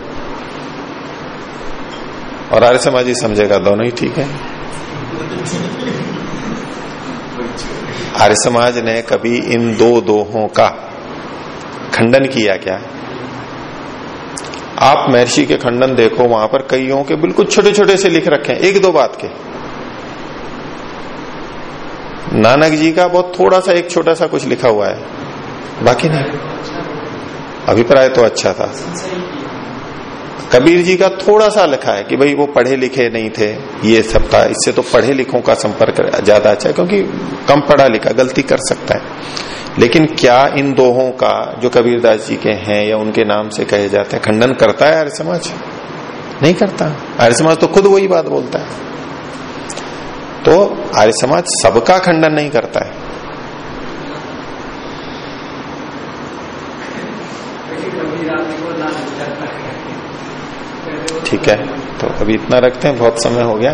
और आर्य समाजी समझेगा, दोनों ही ठीक है। आर्य समाज ने कभी इन दो दोहों का खंडन किया क्या? आप महर्षि के खंडन देखो, वहाँ पर कईयों के बिल्कुल छोटे छोटे से लिख रखे हैं, एक दो बात के। नानक जी का बहुत थोड़ा सा, एक छोटा सा कुछ लिखा हुआ है। बाकी नहीं अभिप्राय तो अच्छा था। कबीर जी का थोड़ा सा लिखा है कि भाई वो पढ़े लिखे नहीं थे, ये सब था। इससे तो पढ़े लिखों का संपर्क ज़्यादा अच्छा है, क्योंकि कम पढ़ा लिखा, गलती कर सकता है। लेकिन क्या इन दोहों का जो कबीरदास जी के हैं या उनके नाम से कहे जाते हैं खंडन करता है आर्य समाज? नहीं करता। आर्य समाज तो खुद वही बात बोलता है। तो आर्य समाज सबका खंडन नहीं करता है। ठीक है तो अभी इतना रखते हैं बहुत समय हो गया।